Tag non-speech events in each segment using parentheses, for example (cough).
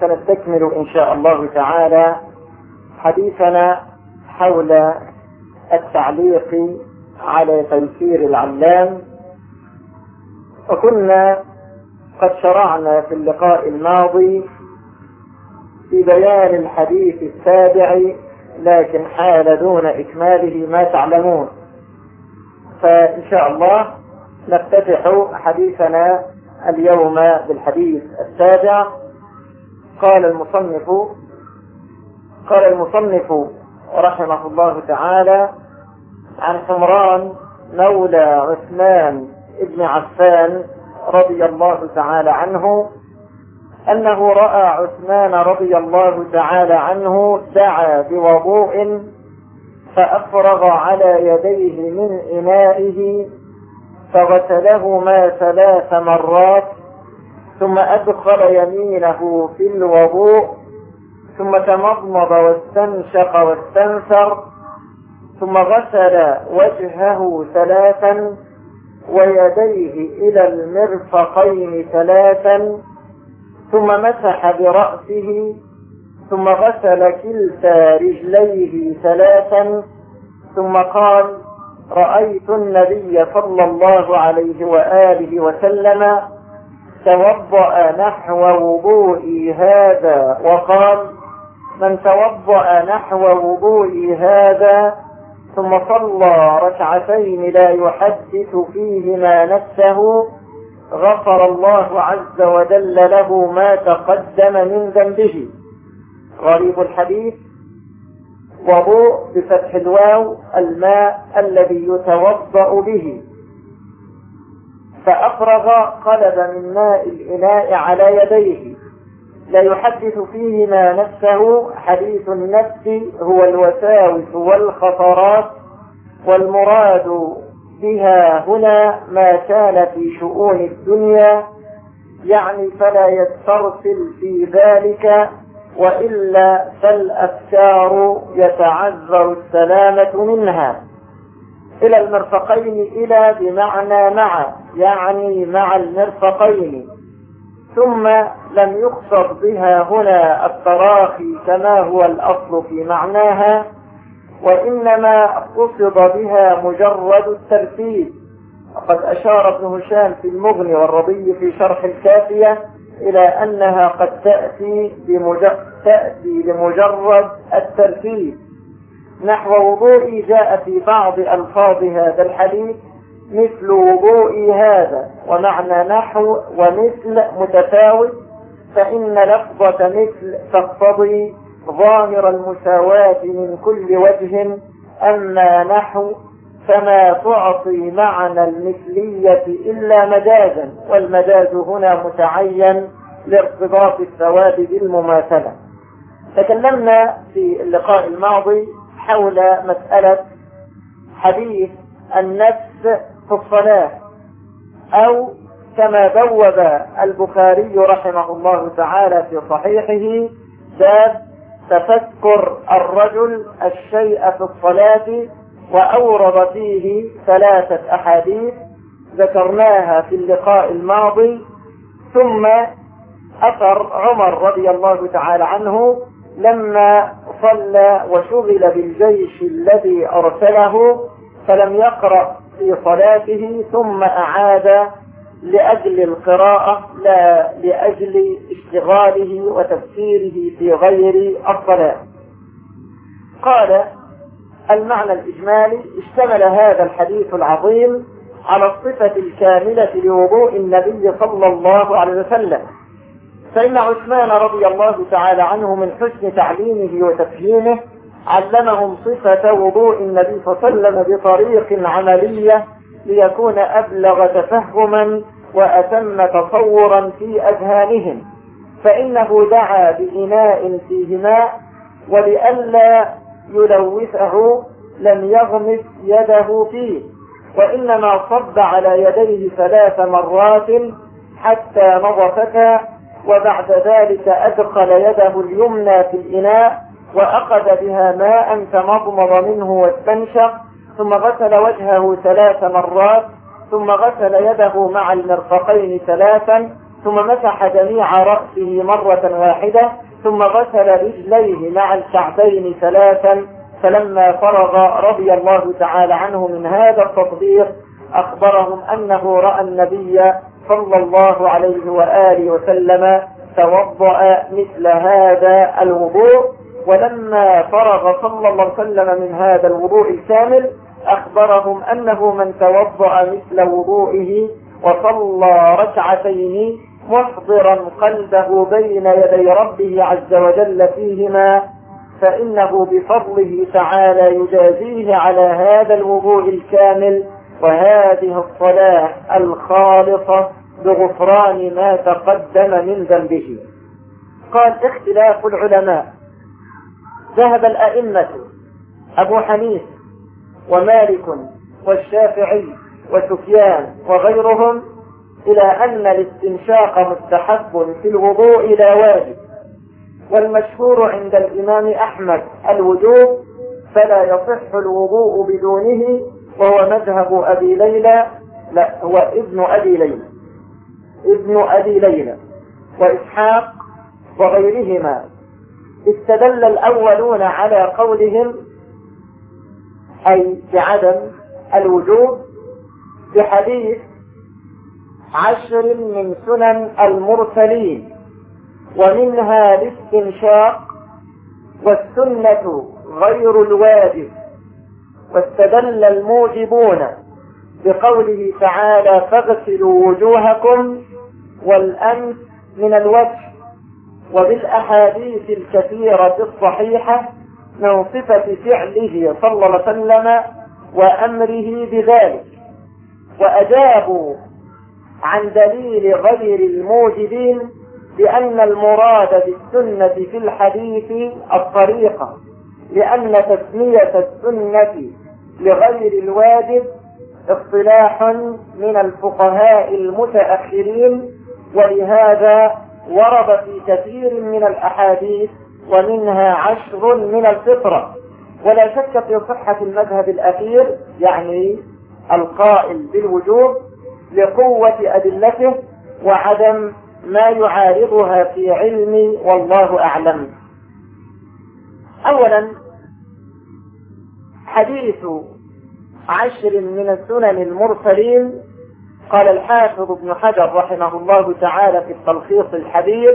سنستكمل إن شاء الله تعالى حديثنا حول التعليق على تيسير العلام. وكنا قد شرعنا في اللقاء الماضي في بيان الحديث السابع لكن حال دون إكماله ما تعلمون. فإن شاء الله نفتتح حديثنا اليوم بالحديث السابع. قال المصنف قال المصنف رحمه الله تعالى عن حمران مولى عثمان بن عفان رضي الله تعالى عنه أنه رأى عثمان رضي الله تعالى عنه دعا بوضوء فأفرغ على يديه من إنائه فغسلهما ثلاث مرات ثم أدخل يمينه في الوضوء ثم تمضمض واستنشق واستنثر ثم غسل وجهه ثلاثا ويديه إلى المرفقين ثلاثا ثم مسح برأسه ثم غسل كلتا رجليه ثلاثا ثم قال رأيت النبي صلى الله عليه وآله وسلم توضأ نحو وضوئي هذا وقال من توضأ نحو وضوئي هذا ثم صلى ركعتين لا يحدث فيهما نفسه غفر الله عز وجل له ما تقدم من ذنبه. غريب الحديث. وضوء بفتح الواو الماء الذي يتوضأ به. فأفرغ قلب من ماء الإناء على يديه. لا يحدث فيهما نفسه حديث النفس هو الوساوس والخطرات والمراد بها هنا ما كان في شؤون الدنيا يعني فلا يسترسل في ذلك وإلا فالأفكار يتعذر السلامة منها. إلى المرفقين إلى بمعنى مع يعني مع المرفقين. ثم لم يقصد بها هنا التراخي كما هو الأصل في معناها وإنما قصد بها مجرد الترتيب. وقد أشار ابن هشام في المغني والرضي في شرح الكافية إلى أنها قد تأتي, بمجرد تأتي الترتيب. نحو وضوئي جاء في بعض ألفاظ هذا الحديث مثل وضوئي هذا ومعنى نحو ومثل متفاوت فإن لفظة مثل تقتضي ظاهر المساواة من كل وجه أما نحو فما تعطي معنى المثلية إلا مجازا والمجاز هنا متعين لارتباط الثواب بالمماثلة. تكلمنا في اللقاء الماضي حول مسألة حديث النفس في الصلاة أو كما بوب البخاري رحمه الله تعالى في صحيحه باب تفكر الرجل الشيء في الصلاة وأورد فيه ثلاثة أحاديث ذكرناها في اللقاء الماضي ثم أثر عمر رضي الله تعالى عنه لما صلى وشغل بالجيش الذي أرسله فلم يقرأ في صلاته ثم أعاد لأجل القراءة لا لأجل اشتغاله وتفسيره في غير الصلاة. قال المعنى الإجمالي اشتمل هذا الحديث العظيم على الصفة الكاملة لوضوء النبي صلى الله عليه وسلم. فإن عثمان رضي الله تعالى عنه من حسن تعليمه وتفهيمه علمهم صفة وضوء النبي صلى الله عليه وسلم بطريق عملية ليكون أبلغ تفهما وأتم تصورا في أذهانهم. فإنه دعا بإناء فيه ماء ولئلا يلوثه لم يغمس يده فيه وإنما صب على يديه ثلاث مرات حتى نظفتا وبعد ذلك أدخل يده اليمنى في الإناء وأخذ بها ماء تمضمض منه واستنشق ثم غسل وجهه ثلاث مرات ثم غسل يده مع المرفقين ثلاثا ثم مسح جميع رأسه مرة واحدة ثم غسل رجليه مع الكعبين ثلاثا فلما فرغ رضي الله تعالى عنه من هذا التطبيق أخبرهم أنه رأى النبي صلى الله عليه وآله وسلم توضأ مثل هذا الوضوء ولما فرغ صلى الله عليه وسلم من هذا الوضوء الكامل أخبرهم أنه من توضأ مثل وضوئه وصلى ركعتين محضرا قلبه بين يدي ربه عز وجل فيهما فإنه بفضله تعالى يجازيه على هذا الوضوء الكامل وهذه الصلاة الخالصة بغفران ما تقدم من ذنبه. قال اختلاف العلماء. ذهب الأئمة أبو حنيف ومالك والشافعي وسفيان وغيرهم إلى أن الاستنشاق مستحب في الوضوء لا واجب. والمشهور عند الإمام أحمد الوجوب فلا يصح الوضوء بدونه وهو مذهب أبي ليلى لا هو ابن أبي ليلى ابن أبي ليلى وإسحاق وغيرهما. استدل الأولون على قولهم أي بعدم الوجوب بحديث عشر من سنن المرسلين ومنها الاستنشاق والسنة غير الواجب. واستدل الموجبون بقوله تعالى فاغسلوا وجوهكم والأنف من الوجه وبالأحاديث الكثيرة الصحيحة من صفة فعله صلى الله عليه وسلم وأمره بذلك. وأجابوا عن دليل غير الموجبين بأن المراد بالسنة في الحديث الطريقة لأن تسمية السنة لغير الواجب اصطلاح من الفقهاء المتأخرين ولهذا ورد في كثير من الأحاديث ومنها عشر من الفطرة. ولا شك في صحة المذهب الأخير يعني القائل بالوجوب لقوة أدلته وعدم ما يعارضها في علمي والله أعلم. أولا حديث عشر من السنن المرسلين قال الحافظ ابن حجر رحمه الله تعالى في التلخيص الحديث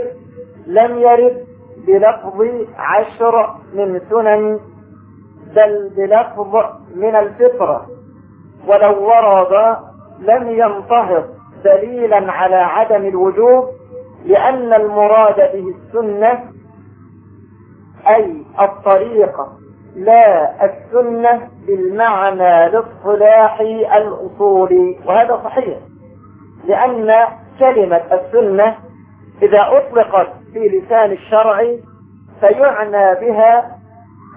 لم يرد بلفظ عشر من سنن بل بلفظ من الفطرة ولو ورد لم ينتهض دليلا على عدم الوجوب لأن المراد به السنة أي الطريقة لا السنة بالمعنى الاصطلاحي الأصولي وهذا صحيح لأن كلمة السنة إذا أطلقت في لسان الشرع فيعنى بها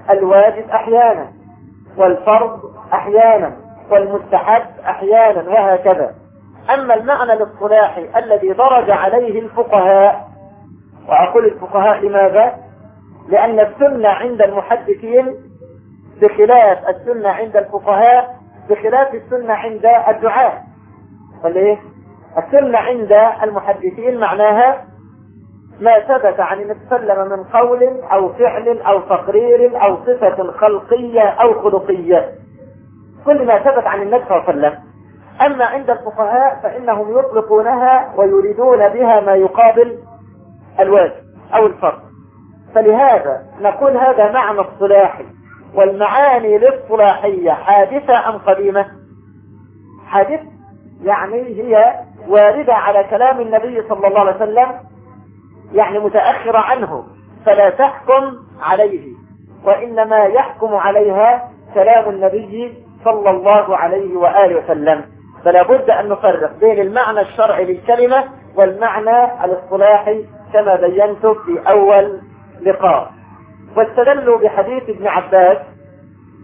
الواجب أحيانا والفرض أحيانا والمستحب أحيانا وهكذا أما المعنى الاصطلاحي الذي درج عليه الفقهاء وأقول الفقهاء لماذا؟ لأن السنة عند المحدثين بخلاف السنة عند الفقهاء بخلاف السنة عند الدعاة. فليه؟ السنة عند المحدثين معناها ما ثبت عن النبي وسلم من قول أو فعل أو تقرير أو صفة خلقية أو خلقية. كل ما ثبت عن النبي صلى الله عليه وسلم. أما عند الفقهاء فإنهم يطلقونها ويريدون بها ما يقابل الواجب أو الفرض. فلهذا نقول هذا معنى اصطلاحي والمعاني الاصطلاحية حادثة أم قديمة؟ حادثة يعني هي واردة على كلام النبي صلى الله عليه وسلم يعني متأخرة عنه فلا تحكم عليه وإنما يحكم عليها كلام النبي صلى الله عليه وآله وسلم. فلا بد أن نفرق بين المعنى الشرعي للكلمة والمعنى الاصطلاحي كما بينت في أول لقاء. واستدلوا بحديث ابن عباس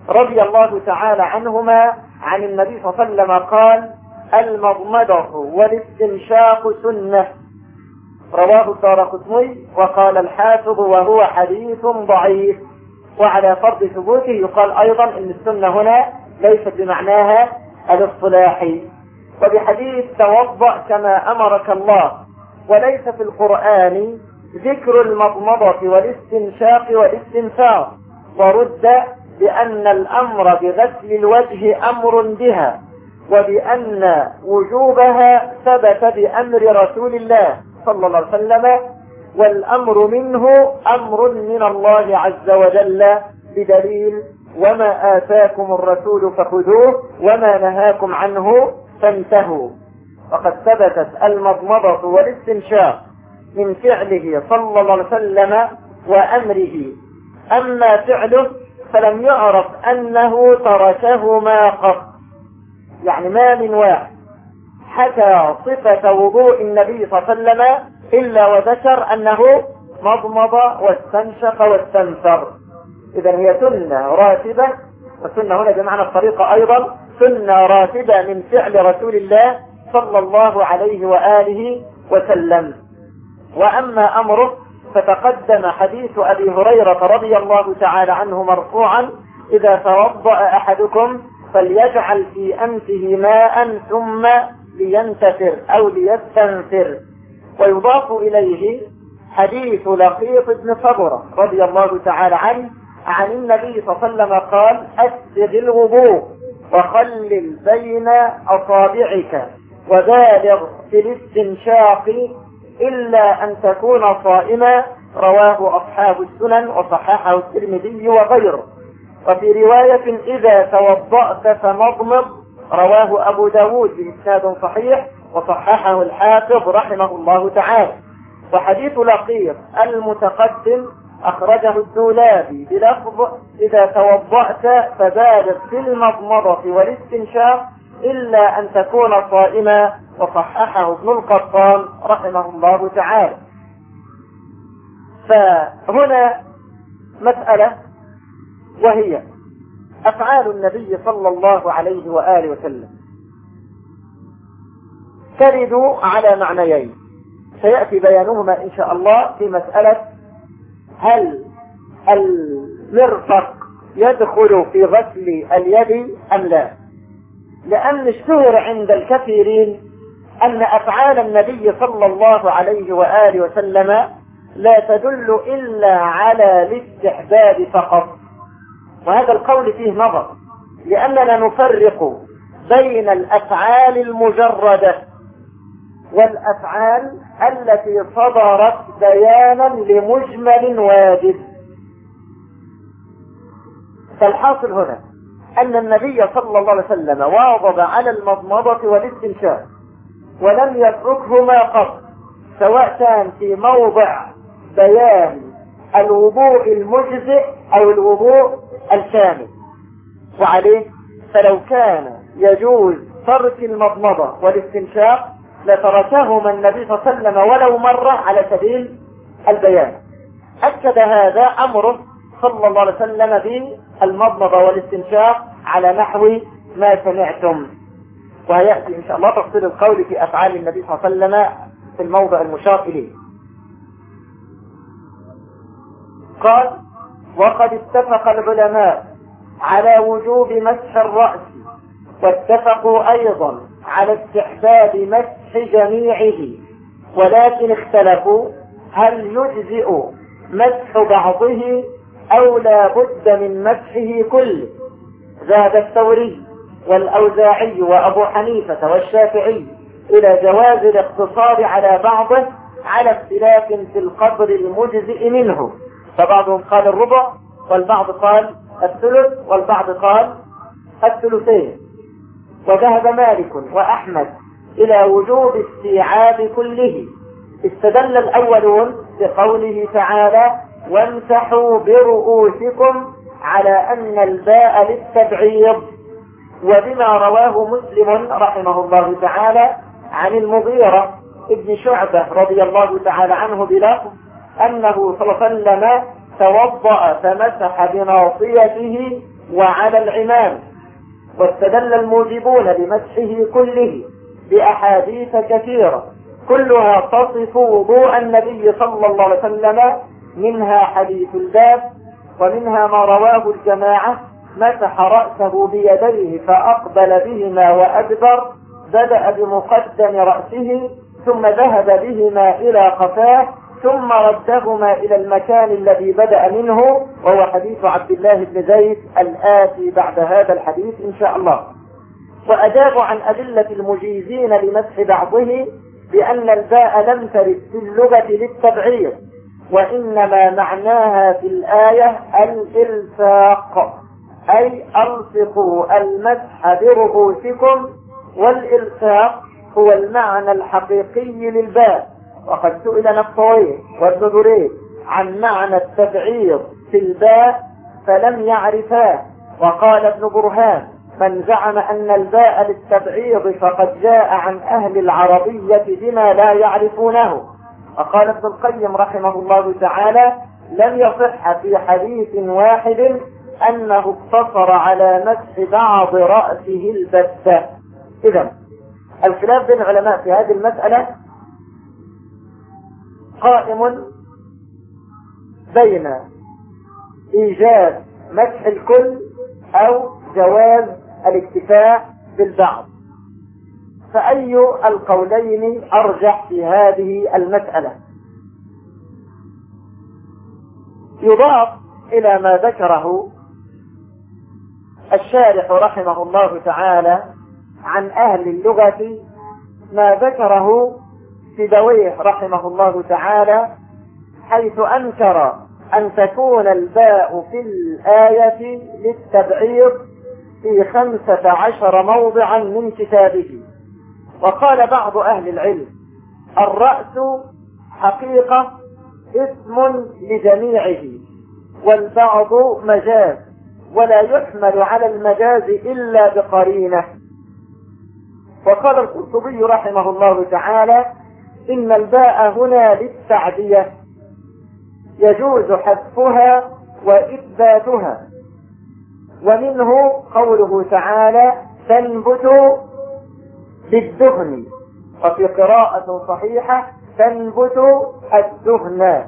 رضي الله تعالى عنهما عن النبي صلى الله عليه وسلم قال المضمضة والاستنشاق سنة. رواه الدارقطني وقال الحافظ وهو حديث ضعيف. وعلى فرض ثبوته يقال أيضا أن السنة هنا ليست بمعناها الاصطلاحي. وبحديث توضأ كما أمرك الله وليس في القرآن ذكر المضمضة والاستنشاق والاستنثار. ورد بأن الأمر بغسل الوجه أمر بها وبأن وجوبها ثبت بأمر رسول الله صلى الله عليه وسلم والأمر منه أمر من الله عز وجل بدليل وما آتاكم الرسول فخذوه وما نهاكم عنه فانتهوا. وقد ثبتت المضمضة والاستنشاق. من فعله صلى الله عليه وسلم وأمره. أما فعله فلم يعرف أنه تركهما قط. يعني ما من واحد حكى صفة وضوء النبي صلى الله عليه وسلم إلا وذكر أنه مضمض واستنشق واستنثر إذا هي سنة راتبة. والسنة هنا بمعنى الطريقة أيضا سنة راتبة من فعل رسول الله صلى الله عليه وآله وسلم. وأما أمره فتقدم حديث أبي هريرة رضي الله تعالى عنه مرفوعا إذا توضأ أحدكم فليجعل في أنفه ماء ثم لينتفر أو ليستنفر ويضاف إليه حديث لقيط بن صبرة رضي الله تعالى عنه عن النبي صلى الله عليه وسلم قال أسبغ الوضوء وخلل بين أصابعك وبالغ في الاستنشاق إلا أن تكون صائما رواه أصحاب السنن وصححه الترمذي وغيره. وفي رواية إذا توضأت فمضمض رواه أبو داود بإسناد صحيح وصححه الحافظ رحمه الله تعالى. وحديث لقيط المتقدم أخرجه الدولابي بلفظ إذا توضأت فبالغ في المضمضة والاستنشاق إلا أن تكون صائما وصححه ابن القطان رحمه الله تعالى. فهنا مسألة وهي أفعال النبي صلى الله عليه وآله وسلم. ترد على معنيين. سيأتي بيانهما إن شاء الله في مسألة هل المرفق يدخل في غسل اليد أم لا؟ لأن اشتهر عند الكثيرين أن أفعال النبي صلى الله عليه وآله وسلم لا تدل إلا على الاستحباب فقط. وهذا القول فيه نظر لأننا نفرق بين الأفعال المجردة والأفعال التي صدرت بيانا لمجمل واجب. فالحاصل هنا أن النبي صلى الله عليه وسلم واظب على المضمضة والاستنشاق ولم يتركهما قط سواء كان في موضع بيان الوضوء المجزئ أو الوضوء الكامل. وعليه فلو كان يجوز ترك المضمضة والاستنشاق لتركهما النبي صلى الله عليه وسلم ولو مرة على سبيل البيان. أكد هذا أمره صلى الله عليه وسلم بالمضمضة والاستنشاق على نحو ما سمعتم. وهيأتي إن شاء الله تفصيل القول في أفعال النبي صلى الله عليه وسلم في الموضع المشار إليه. قال وقد اتفق العلماء على وجوب مسح الرأس واتفقوا أيضا على استحباب مسح جميعه ولكن اختلفوا هل يجزئ مسح بعضه أو لا بد من مسحه كله. ذهب الثوري والأوزاعي وأبو حنيفة والشافعي إلى جواز الاقتصار على بعضه على اختلاف في القدر المجزئ منه. فبعضهم قال الربع والبعض قال الثلث والبعض قال الثلثين. وذهب مالك وأحمد إلى وجوب استيعاب كله. استدل الأولون بقوله تعالى وامسحوا برؤوسكم على أن الباء للتبعيض. وبما رواه مسلم رحمه الله تعالى عن المغيرة ابن شعبة رضي الله تعالى عنه بلفظ أنه صلى الله عليه وسلم توضأ فمسح بناصيته وعلى العمام. واستدل الموجبون لمسحه كله بأحاديث كثيرة. كلها تصف وضوء النبي صلى الله عليه وسلم منها حديث الباب ومنها ما رواه الجماعة مسح رأسه بيديه فأقبل بهما وأدبر بدأ بمقدم رأسه ثم ذهب بهما إلى قفاه ثم ردهما إلى المكان الذي بدأ منه وهو حديث عبد الله بن زيد الآتي بعد هذا الحديث إن شاء الله. وأجابوا عن أدلة المجيزين لمسح بعضه بأن الباء لم ترد في اللغة للتبعير. وإنما معناها في الآية الإلفاق أي ألصقوا المسح برؤوسكم والإلصاق هو المعنى الحقيقي للباء وقد سئل نقطويه والنذرين عن معنى التبعيض في الباء فلم يعرفاه. وقال ابن برهان من زعم أن الباء للتبعيض فقد جاء عن أهل العربية بما لا يعرفونه وقال ابن القيم رحمه الله تعالى لم يصح في حديث واحد أنه اقتصر على مسح بعض رأسه البتة. إذا الخلاف بين العلماء في هذه المسألة قائم بين إيجاد مسح الكل أو جواز الاكتفاء بالبعض. فأي القولين أرجح في هذه المسألة؟ يضاف إلى ما ذكره الشارح رحمه الله تعالى عن أهل اللغة ما ذكره سيبويه رحمه الله تعالى حيث أنكر أن تكون الباء في الآية للتبعيض في خمسة عشر موضعا من كتابه. وقال بعض أهل العلم الرأس حقيقة اسم لجميعه والبعض مجاز ولا يحمل على المجاز إلا بقرينة. وقال القرطبي رحمه الله تعالى إن الباء هنا للتعدية يجوز حذفها وإثباتها. ومنه قوله تعالى تنبت بالدهن. وفي قراءة صحيحة تنبت الدهن.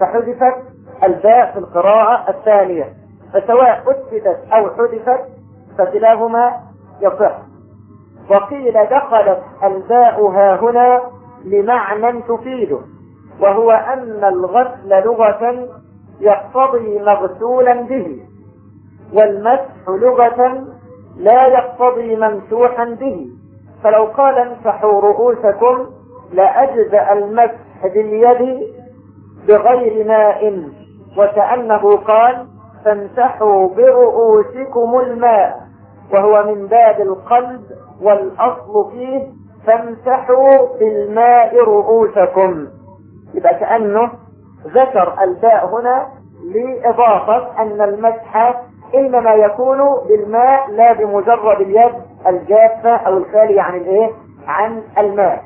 فحذفت الباء في القراءة الثانية. فسواء أثبتت أو حذفت فكلاهما يصح. وقيل دخلت الباء ها هنا لمعنى تفيده. وهو أن الغسل لغة يقتضي مغسولا به. والمسح لغة لا يقتضي ممسوحا به. فلو قال امسحوا رؤوسكم لأجزأ المسح باليد بغير ماء وكأنه قال فامسحوا برؤوسكم الماء وهو من باب القلب والأصل فيه فامسحوا بالماء رؤوسكم. يبقى كأنه ذكر الباء هنا لإضافة أن المسح إنما يكون بالماء لا بمجرد اليد الجافة أو الخالية عن الإيه؟ عن الماء.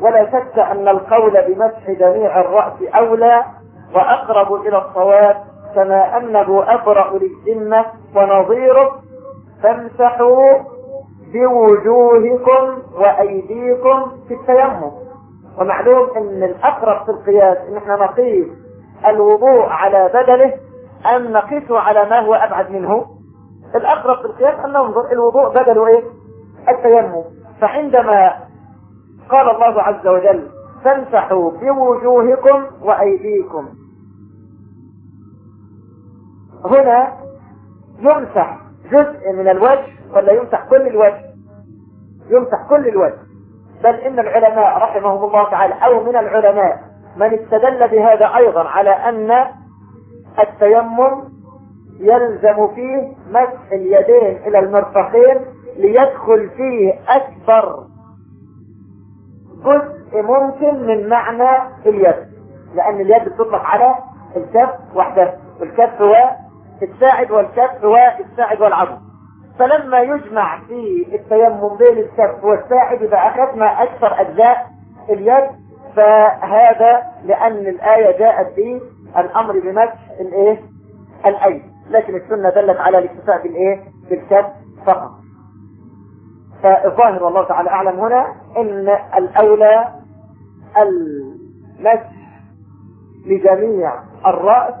ولا شك أن القول بمسح جميع الرأس أولى وأقرب إلى الصواب كما أنه أبرأ للذمة ونظيره. فامسحوا بوجوهكم وأيديكم في التيمم. ومعلوم أن الأقرب في القياس أن إحنا نقيس الوضوء على بدله أم نقيسه على ما هو أبعد منه؟ الأقرب في القياس أن ننظر الوضوء بدله إيه؟ التيمم. فعندما قال الله عز وجل فامسحوا بوجوهكم وأيديكم. هنا يمسح جزء من الوجه ولا يمسح كل الوجه؟ يمسح كل الوجه. بل إن العلماء رحمهم الله تعالى أو من العلماء من استدل بهذا أيضا على أن التيمم يلزم فيه مسح اليدين إلى المرفقين ليدخل فيه أكبر جزء ممكن من معنى اليد لأن اليد بتطلق على الكف وحده والكف هو الساعد والكف والساعد والعضد فلما يجمع في التيمم بين الكف والساعد يبقى أخذنا أكثر أجزاء اليد فهذا لأن الآية جاءت به الأمر بمسح الإيه؟ الأيد لكن السنة دلت على الاكتفاء بالإيه؟ بالكف فقط فالظاهر والله تعالى أعلم هنا إن الأولى المسح لجميع الرأس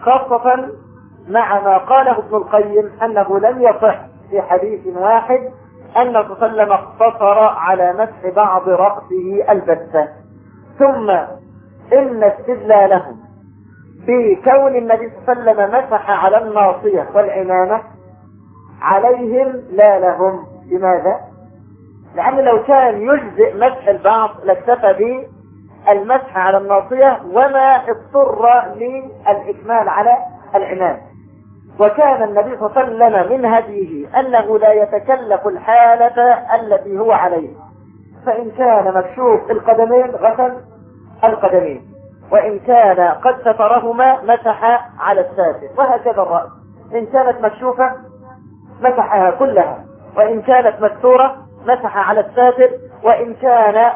خاصة مع ما قاله ابن القيم أنه لم يصح في حديث واحد أن صلى الله عليه وسلم اقتصر على مسح بعض رأسه البتة ثم إن استدلالهم بكون النبي صلى الله عليه وسلم مسح على الناصية والعمامة عليهم لا لهم. لماذا؟ لأن لو كان يجزئ مسح البعض لاكتفى بالمسح على الناصية وما اضطر للإكمال على العمام وكان النبي صلى الله عليه وسلم من هديه أنه لا يتكلف الحالة التي هو عليها. فإن كان مكشوف القدمين غسل القدمين. وإن كان قد سترهما مسح على الساتر وهكذا الرأس. إن كانت مكشوفة مسحها كلها. وإن كانت مستورة مسح على الساتر وإن كان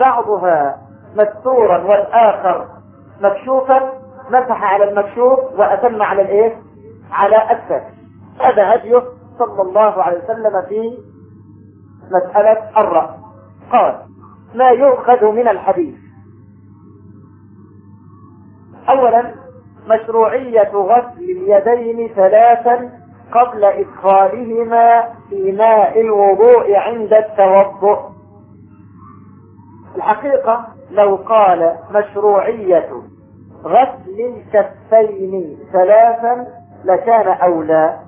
بعضها مستورا والآخر مكشوفا مسح على المكشوف وأتم على الإيه؟ على الساتر هذا هديه صلى الله عليه وسلم في مسألة الرأس. قال ما يؤخذ من الحديث أولا مشروعية غسل اليدين ثلاثا قبل إدخالهما في ماء الوضوء عند التوضؤ. الحقيقة لو قال مشروعية غسل الكفين ثلاثا لكان أولى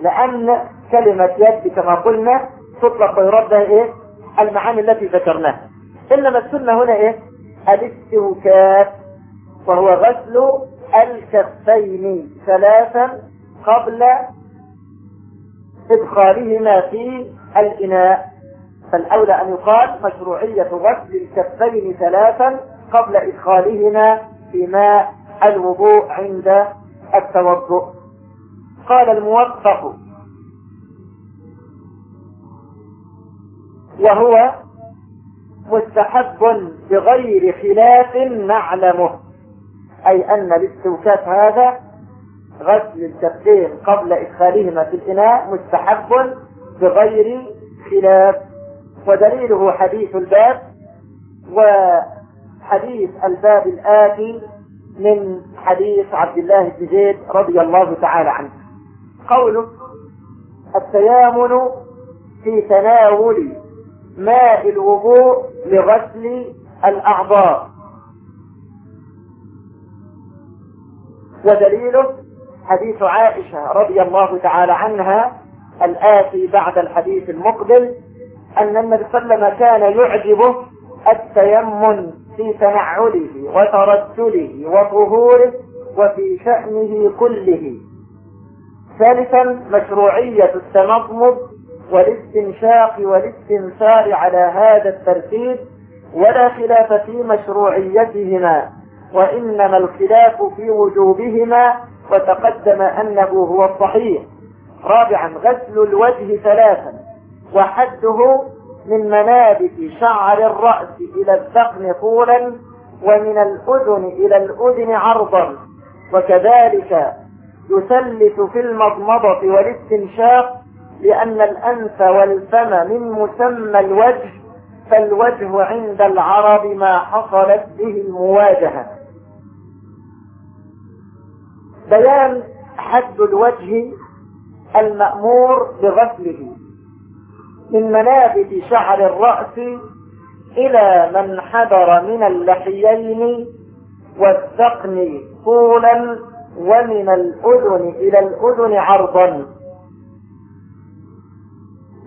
لأن كلمة يد كما قلنا تطلق ويرد إيه؟ المعاني التي ذكرناها. إنما السنة هنا إيه؟ الاستوكاف وهو غسل الكفين ثلاثا قبل إدخالهما في الإناء. فالأولى أن يقال مشروعية غسل الكفين ثلاثا قبل إدخالهما في ماء الوضوء عند التوضؤ. قال الموفق وهو مستحب بغير خلاف نعلمه أي أن الاستوكاف هذا غسل الكفين قبل إدخالهما في الإناء مستحب بغير خلاف. ودليله حديث الباب وحديث الباب الآتي من حديث عبد الله بن زيد رضي الله تعالى عنه. قوله التيامن في تناول ماء الوضوء لغسل الأعضاء. ودليله حديث عائشة رضي الله تعالى عنها الآتي بعد الحديث المقبل أن النبي صلى الله عليه وسلم كان يعجبه التيمم في تنعله وترسله وطهوره وفي شأنه كله. ثالثا مشروعية التمضمض والاستنشاق والاستنثار على هذا الترتيب ولا خلاف في مشروعيتهما. وإنما الخلاف في وجوبهما وتقدم أنه هو الصحيح. رابعا غسل الوجه ثلاثا وحده من منابت شعر الرأس إلى الذقن طولا ومن الأذن إلى الأذن عرضا. وكذلك يثلث في المضمضة والاستنشاق لأن الأنف والفم من مسمى الوجه فالوجه عند العرب ما حصلت به المواجهة. بيان حد الوجه المأمور بغسله من منابت شعر الرأس إلى من حضر من اللحيين والذقن طولا ومن الأذن إلى الأذن عرضا.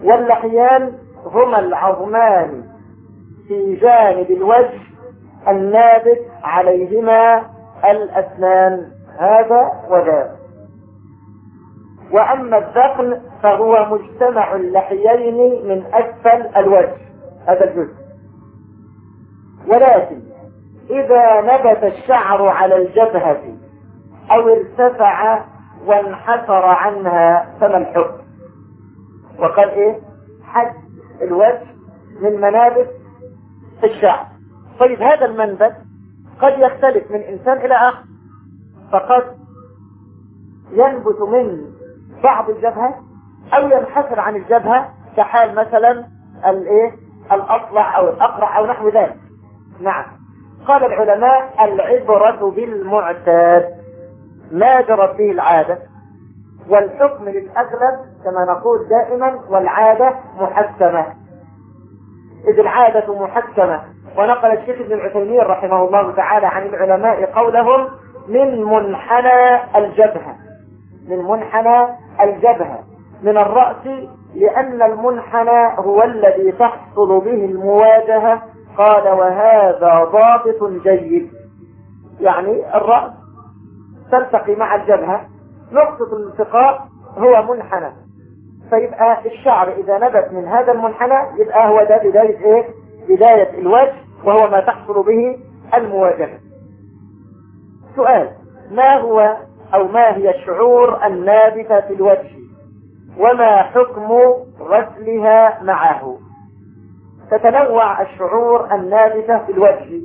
واللحيان هما العظمان في جانب الوجه النابت عليهما الأسنان. هذا وذاك وأما الذقن فهو مجتمع اللحيين من أسفل الوجه. هذا الجزء. ولكن إذا نبت الشعر على الجبهة أو ارتفع وانحسر عنها فما الحكم؟ وقال إيه؟ حد الوجه من منابت الشعر. طيب هذا المنبت قد يختلف من إنسان إلى آخر. فقد ينبت من بعض الجبهة أو ينحسر عن الجبهة كحال مثلا الإيه؟ الأصلع أو الأقرع أو نحو ذلك. نعم. قال العلماء العبرة بالمعتاد. ما جرت به العادة. والحكم للأغلب كما نقول دائما والعادة محكمة. إذ العادة محكمة. ونقل الشيخ ابن العثيمين رحمه الله تعالى عن العلماء قولهم من منحنى الجبهة. من منحنى الجبهة. من الرأس لأن المنحنى هو الذي تحصل به المواجهة. قال وهذا ضابط جيد. يعني الرأس تلتقي مع الجبهة. نقطة الالتقاء هو منحنى. فيبقى الشعر إذا نبت من هذا المنحنى يبقى هو ده بداية إيه؟ بداية الوجه وهو ما تحصل به المواجهة. سؤال. ما هو أو ما هي الشعور النابتة في الوجه؟ وما حكم غسلها معه؟ تتنوع الشعور النابتة في الوجه.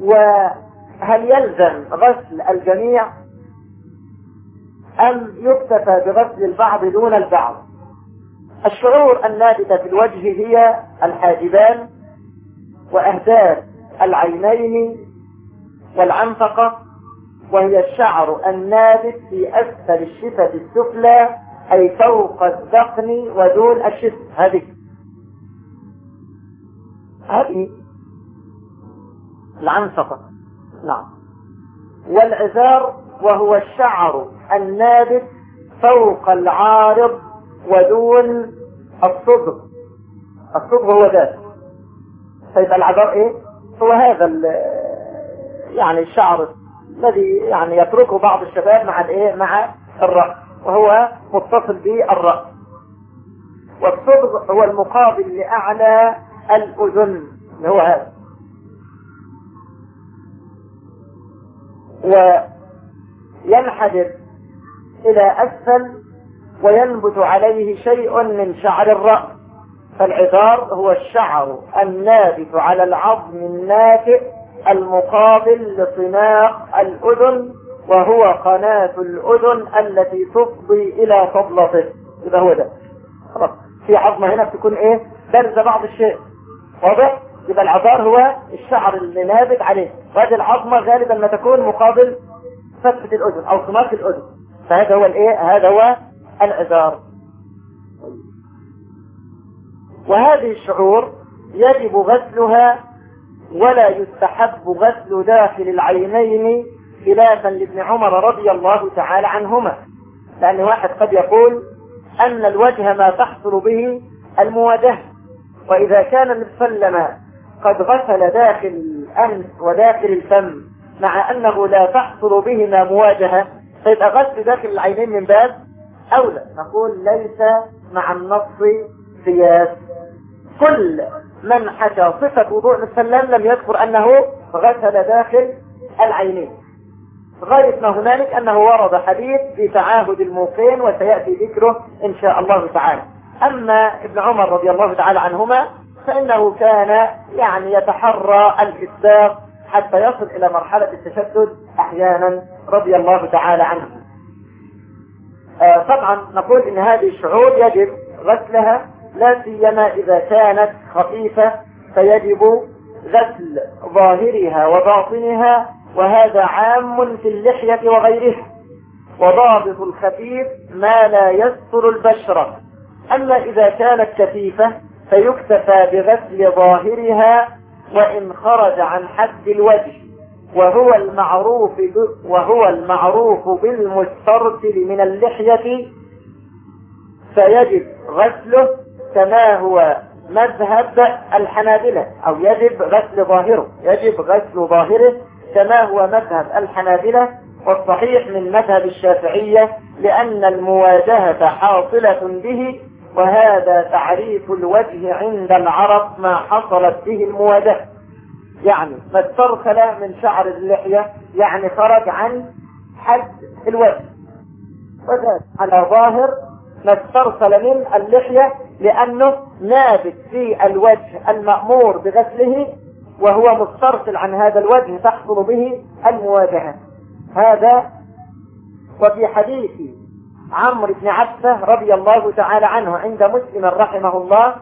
وهل يلزم غسل الجميع؟ أم يكتفى بغسل البعض دون البعض؟ الشعور النابتة في الوجه هي الحاجبان وأهداف العينين والعنفقة وهي الشعر النابت في أسفل الشفة السفلى أي فوق الذقن ودون الشفة. هذه. هذه العنفقة نعم. والعذار وهو الشعر النابت فوق العارض ودون الصدغ الصدغ هو ذات فيبقى العذار إيه؟ هو هذا يعني الشعر الذي يعني يتركه بعض الشباب مع الايه مع الرأس وهو متصل بالرأس والصدغ هو المقابل لأعلى الأذن اللي هو هذا. وينحدر إلى أسفل وينبت عليه شيء من شعر الرأس فالعذار هو الشعر النابت على العظم الناتئ المقابل لصناق الأذن وهو قناة الأذن التي تفضي إلى فضلته. يبقى هو ده. خلاص. في عظمة هنا بتكون إيه؟ بارزة بعض الشيء. واضح؟ يبقى العذار هو الشعر اللي نابت عليه. وهذه العظمة غالبا ما تكون مقابل فتحة الأذن أو صناق الأذن. فهذا هو الإيه؟ هذا هو العذار. وهذه الشعور يجب غسلها ولا يستحب غسل داخل العينين خلافا لابن عمر رضي الله تعالى عنهما. لأن واحد قد يقول أن الوجه ما تحصل به المواجهة. وإذا كان المسلم قد غسل داخل الأنف وداخل الفم مع أنه لا تحصل بهما مواجهة فيبقى غسل داخل العينين من باب أولى. نقول ليس مع النص قياس. كل من حكى صفة وضوء المسلم لم يذكر أنه غسل داخل العينين. غاية ما هنالك أنه ورد حديث في تعاهد الموقين وسيأتي ذكره إن شاء الله تعالى. أما ابن عمر رضي الله تعالى عنهما فإنه كان يعني يتحرى الإسباق حتى يصل إلى مرحلة التشدد أحيانا رضي الله تعالى عنه. آه طبعا نقول إن هذه الشعور يجب غسلها لا سيما إذا كانت خفيفة فيجب غسل ظاهرها وباطنها وهذا عام في اللحية وغيرها وضابط الخفيف ما لا يستر البشرة. أما إذا كانت كثيفة فيكتفى بغسل ظاهرها وإن خرج عن حد الوجه. وهو المعروف وهو المعروف بالمسترسل من اللحية فيجب غسله كما هو مذهب الحنابلة أو يجب غسل ظاهره يجب غسل ظاهره كما هو مذهب الحنابلة والصحيح من مذهب الشافعية لأن المواجهة حاصلة به وهذا تعريف الوجه عند العرب ما حصلت به المواجهة. يعني ما استرسل من شعر اللحية يعني خرج عن حد الوجه. وذلك على ظاهر ما استرسل من اللحية لأنه نابت في الوجه المأمور بغسله وهو مسترسل عن هذا الوجه تحصل به المواجهة. هذا وفي حديث عمرو بن عبسة رضي الله تعالى عنه عند مسلم رحمه الله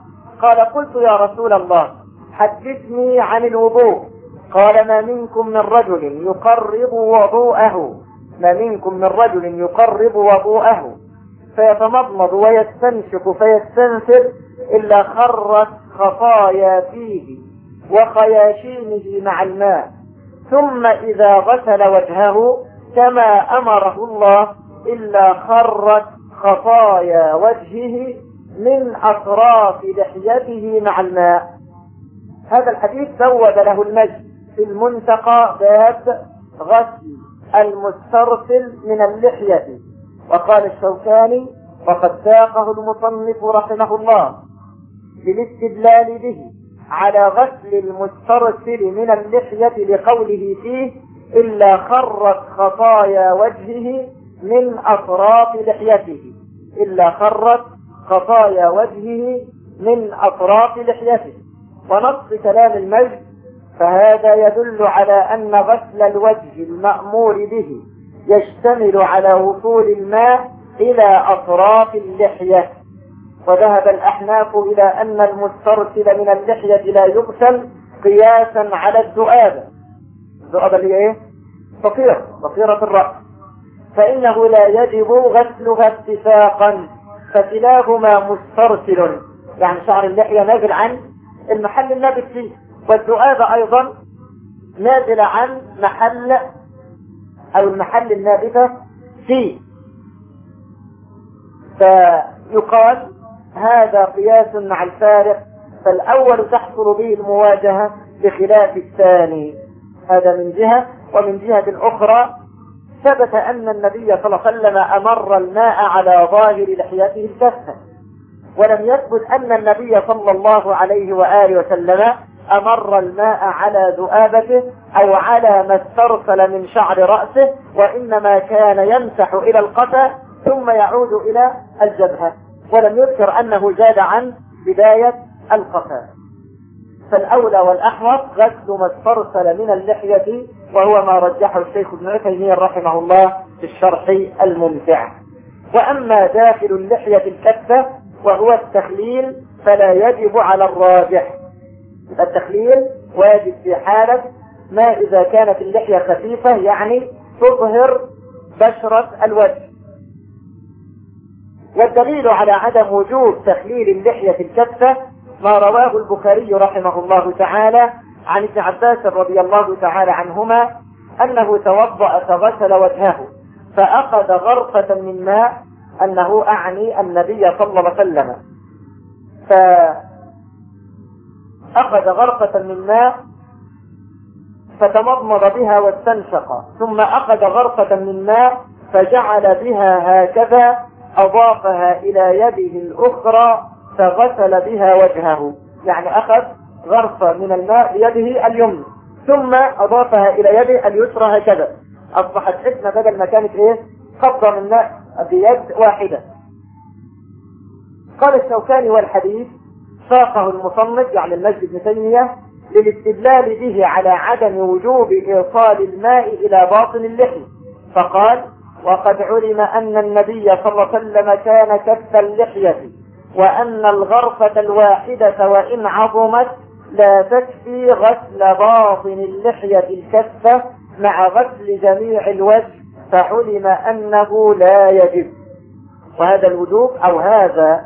قال قلت يا رسول الله حدثني عن الوضوء. قال ما منكم من رجل يقرب وضوءه؟ ما منكم من رجل يقرب وضوءه؟ فيتمضمض ويستنشق فيستنثر إلا خرت خطايا فيه وخياشيمه مع الماء. ثم إذا غسل وجهه كما أمره الله إلا خرت خطايا وجهه من أطراف لحيته مع الماء. هذا الحديث زود له المجد في المنتقى باب غسل المسترسل من اللحية. وقال الشوكاني وقد ساقه المصنف رحمه الله بالاستدلال به على غسل المسترسل من اللحية لقوله فيه إلا خرت خطايا وجهه من أطراف لحيته. إلا خرت خطايا وجهه من أطراف لحيته. ونص كلام المجد فهذا يدل على أن غسل الوجه المأمور به يشتمل على وصول الماء إلى أطراف اللحية. وذهب الأحناف إلى أن المسترسل من اللحية لا يغسل قياسا على الذؤابة الذؤابة اللي إيه؟ صفيرة صفيرة الرأس. فإنه لا يجب غسلها اتفاقا فكلاهما مسترسل. يعني شعر اللحية نازل عن المحل النابت فيه والذؤابة أيضا نازل عن محل أو المحل النابتة فيه فيقال هذا قياس مع الفارق فالأول تحصل به المواجهة بخلاف الثاني. هذا من جهة ومن جهة أخرى ثبت أن النبي صلى الله عليه وسلم أمر الماء على ظاهر لحيته الكفة ولم يثبت أن النبي صلى الله عليه وآله وسلم أمر الماء على ذؤابته أو على ما استرسل من شعر رأسه وإنما كان يمسح إلى القفا ثم يعود إلى الجبهة. ولم يذكر أنه زاد عن بداية القفا. فالأولى والأحوط غسل ما استرسل من اللحية وهو ما رجحه الشيخ ابن عثيمين رحمه الله في الشرح الممتع وأما داخل اللحية الكثة وهو التخليل فلا يجب على الراجح. التخليل واجب في حالة ما إذا كانت اللحية خفيفة يعني تظهر بشرة الوجه. والدليل على عدم وجوب تخليل اللحية الكفة ما رواه البخاري رحمه الله تعالى عن ابن عباس رضي الله تعالى عنهما أنه توضأ فغسل وجهه فأخذ غرفة من ماء أنه أعني النبي صلى الله عليه وسلم. فأخذ غرفة من ماء فتمضمض بها واستنشق ثم أخذ غرفة من ماء فجعل بها هكذا أضافها إلى يده الأخرى فغسل بها وجهه. يعني أخذ غرفة من الماء بيده اليمنى ثم أضافها إلى يده اليسرى هكذا. أصبحت حسنة بدل ما كانت إيه؟ قبضة من ماء بيد واحدة. قال الشوكاني والحديث ساقه المصنف يعني المسجد بن تيمية للاستدلال به على عدم وجوب إيصال الماء إلى باطن اللحم. فقال وقد علم أن النبي صلى الله عليه وسلم كان كف اللحية وأن الغرفة الواحدة وإن عظمت لا تكفي غسل باطن اللحية الكفة مع غسل جميع الوجه فعلم أنه لا يجب. وهذا الوجوب أو هذا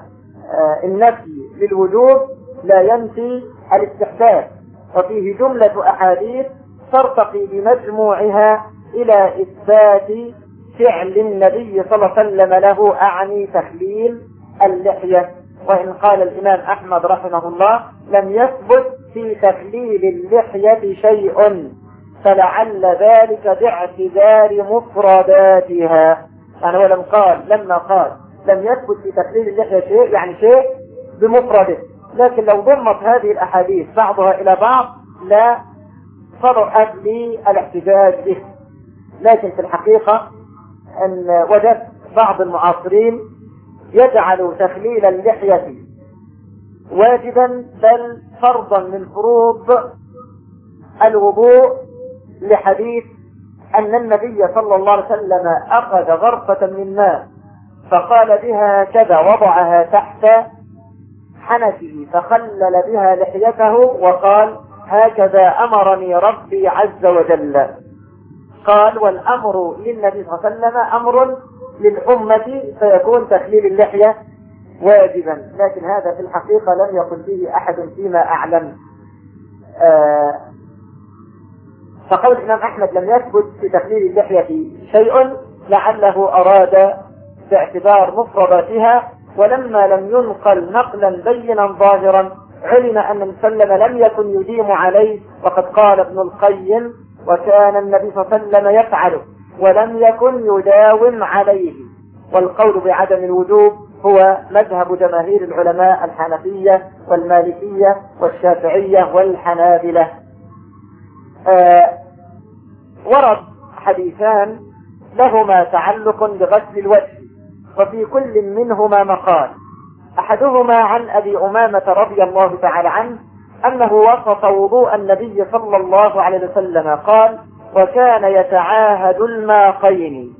آه، النفي للوجوب لا ينفي الاستحباب. وفيه جملة أحاديث ترتقي بمجموعها إلى إثبات فعل النبي صلى الله عليه وسلم له أعني تخليل اللحية. وإن قال الإمام أحمد رحمه الله لم يثبت في تخليل اللحية شيء فلعل ذلك باعتذار مفرداتها. يعني هو لم قال لما قال لم يثبت في تخليل اللحية شيء يعني شيء بمفرده. لكن لو ضمت هذه الأحاديث بعضها إلى بعض لا صرحت للاحتجاج به. لكن في الحقيقة أن وجدت بعض المعاصرين يجعل تخليل اللحية واجبا بل فرضا من فروض الوضوء لحديث أن النبي صلى الله عليه وسلم أخذ غرفة من ماء فقال بها كذا وضعها تحت حنفه فخلل بها لحيته وقال هكذا أمرني ربي عز وجل. قال والأمر للنبي صلى الله عليه وسلم أمر للأمة فيكون تخليل اللحية واجبا. لكن هذا في الحقيقة لم يقل به أحد فيما أعلم. آه فقول الإمام أحمد لم يثبت في تخليل اللحية شيء لعله أراد باعتبار مفرداتها ولما لم ينقل نقلا بينا ظاهرا علم أن المسلم لم يكن يديم عليه وقد قال ابن القيم وكان النبي صلى الله عليه وسلم يفعله ولم يكن يداوم عليه والقول بعدم الوجوب هو مذهب جماهير العلماء الحنفية والمالكية والشافعية والحنابلة. آه ورد حديثان لهما تعلق بغسل الوجه. وفي كل منهما مقال. أحدهما عن أبي أمامة رضي الله تعالى عنه أنه وصف وضوء النبي صلى الله عليه وسلم قال وكان يتعاهد الماقين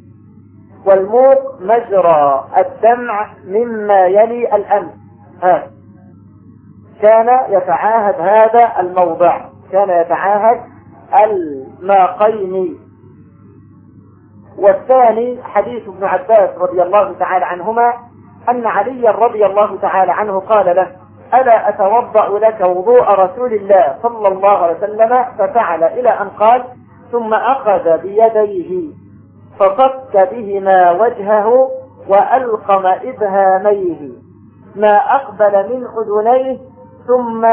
والموق مجرى الدمع مما يلي الأنف هذا كان يتعاهد هذا الموضع كان يتعاهد الماقين. والثاني حديث ابن عباس رضي الله تعالى عنهما أن عليا رضي الله تعالى عنه قال له ألا أتوضأ لك وضوء رسول الله صلى الله عليه وسلم؟ ففعل إلى أن قال ثم أخذ بيديه فصك بهما وجهه وألقم إبهاميه ما أقبل من أذنيه ثم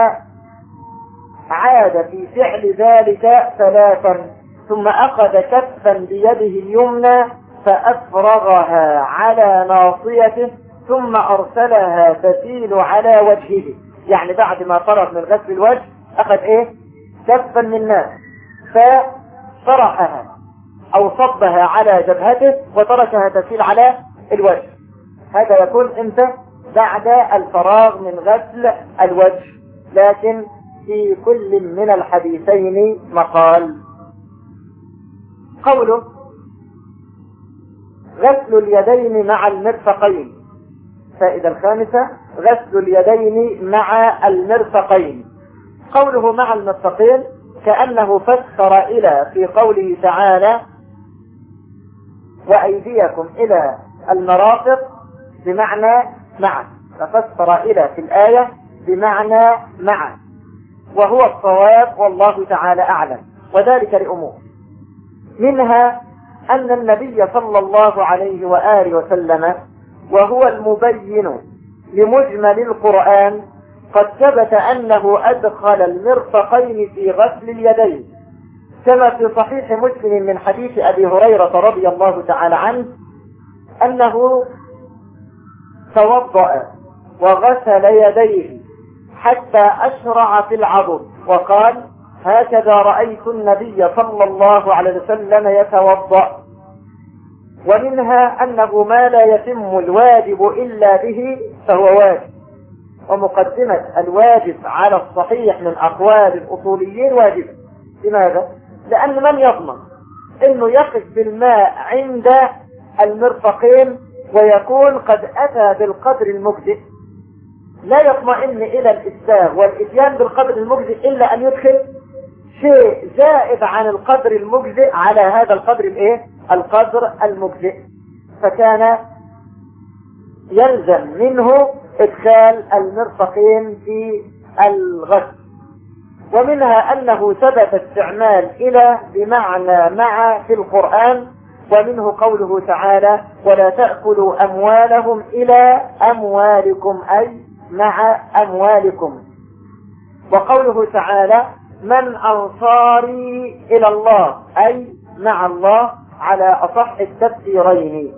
عاد في فعل ذلك ثلاثا. ثم أخذ كفا بيده اليمنى فأفرغها على ناصيته ثم أرسلها تسيل على وجهه. يعني بعد ما فرغ من غسل الوجه أخذ إيه؟ كفا من ماء فطرحها أو صبها على جبهته وتركها تسيل على الوجه. هذا يكون إمتى بعد الفراغ من غسل الوجه. لكن في كل من الحديثين مقال. قوله غسل اليدين مع المرفقين. الفائدة الخامسة غسل اليدين مع المرفقين. قوله مع المرفقين كأنه فسر إلى في قوله تعالى وأيديكم إلى المرافق بمعنى مع ففسر إلى في الآية بمعنى مع وهو الصواب والله تعالى أعلم. وذلك لأمور. منها أن النبي صلى الله عليه وآله وسلم وهو المبين لمجمل القرآن قد ثبت أنه أدخل المرفقين في غسل اليدين كما في صحيح مسلم من حديث أبي هريرة رضي الله تعالى عنه أنه توضأ وغسل يديه حتى أشرع في العضد وقال هكذا رأيت النبي صلى الله عليه وسلم يتوضأ. ومنها أنه ما لا يتم الواجب إلا به فهو واجب. ومقدمة الواجب على الصحيح من أقوال الأصوليين واجب. لماذا؟ لأن من يضمن أنه يقف بالماء عند المرفقين ويكون قد أتى بالقدر المجزئ. لا يطمئن إلى الإسلام والإتيان بالقدر المجزئ إلا أن يدخل شيء زائد عن القدر المجزئ على هذا القدر الايه؟ القدر المجزئ. فكان يلزم منه إدخال المرفقين في الغسل ومنها أنه ثبت استعمال إلى بمعنى مع في القرآن ومنه قوله تعالى ولا تأكلوا أموالهم إلى أموالكم. أي مع أموالكم. وقوله تعالى من أنصاري إلى الله أي مع الله على أصح التفسيرين.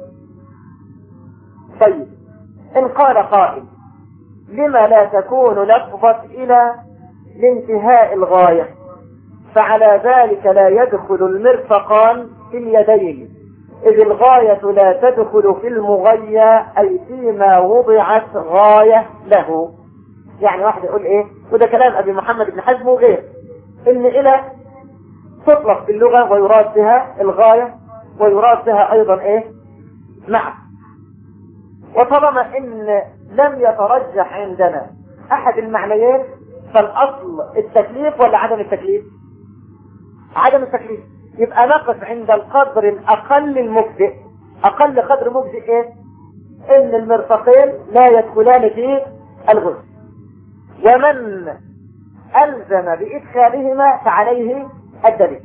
طيب إن قال قائل لما لا تكون لفظة إلى لانتهاء الغاية؟ فعلى ذلك لا يدخل المرفقان في اليدين. إذ الغاية لا تدخل في المغيى أي فيما وضعت غاية له. يعني واحد يقول إيه؟ وده كلام أبي محمد بن حزم وغيره. ان إلى تطلق في اللغة ويراد بها الغاية ويراد بها أيضا إيه؟ مع وطالما إن لم يترجح عندنا أحد المعنيين فالأصل التكليف ولا عدم التكليف؟ عدم التكليف. يبقى نقف عند القدر الأقل المجزئ أقل قدر مجزئ إيه؟ إن المرفقين لا يدخلان في الغسل ومن ألزم بإدخالهما فعليه الدليل.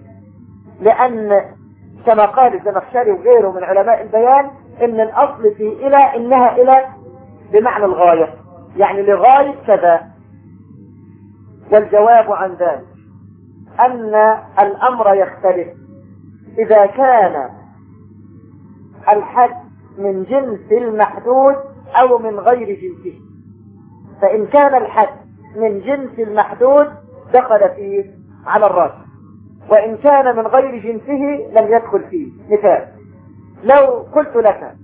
لأن كما قال الزمخشري وغيره من علماء البيان إن الأصل في إلى إنها إلى بمعنى الغاية يعني لغاية كذا. والجواب عن ذلك أن الأمر يختلف. إذا كان الحد من جنس المحدود أو من غير جنسه فإن كان الحد من جنس المحدود دخل فيه على الراس. وإن كان من غير جنسه لم يدخل فيه. مثال لو قلت لك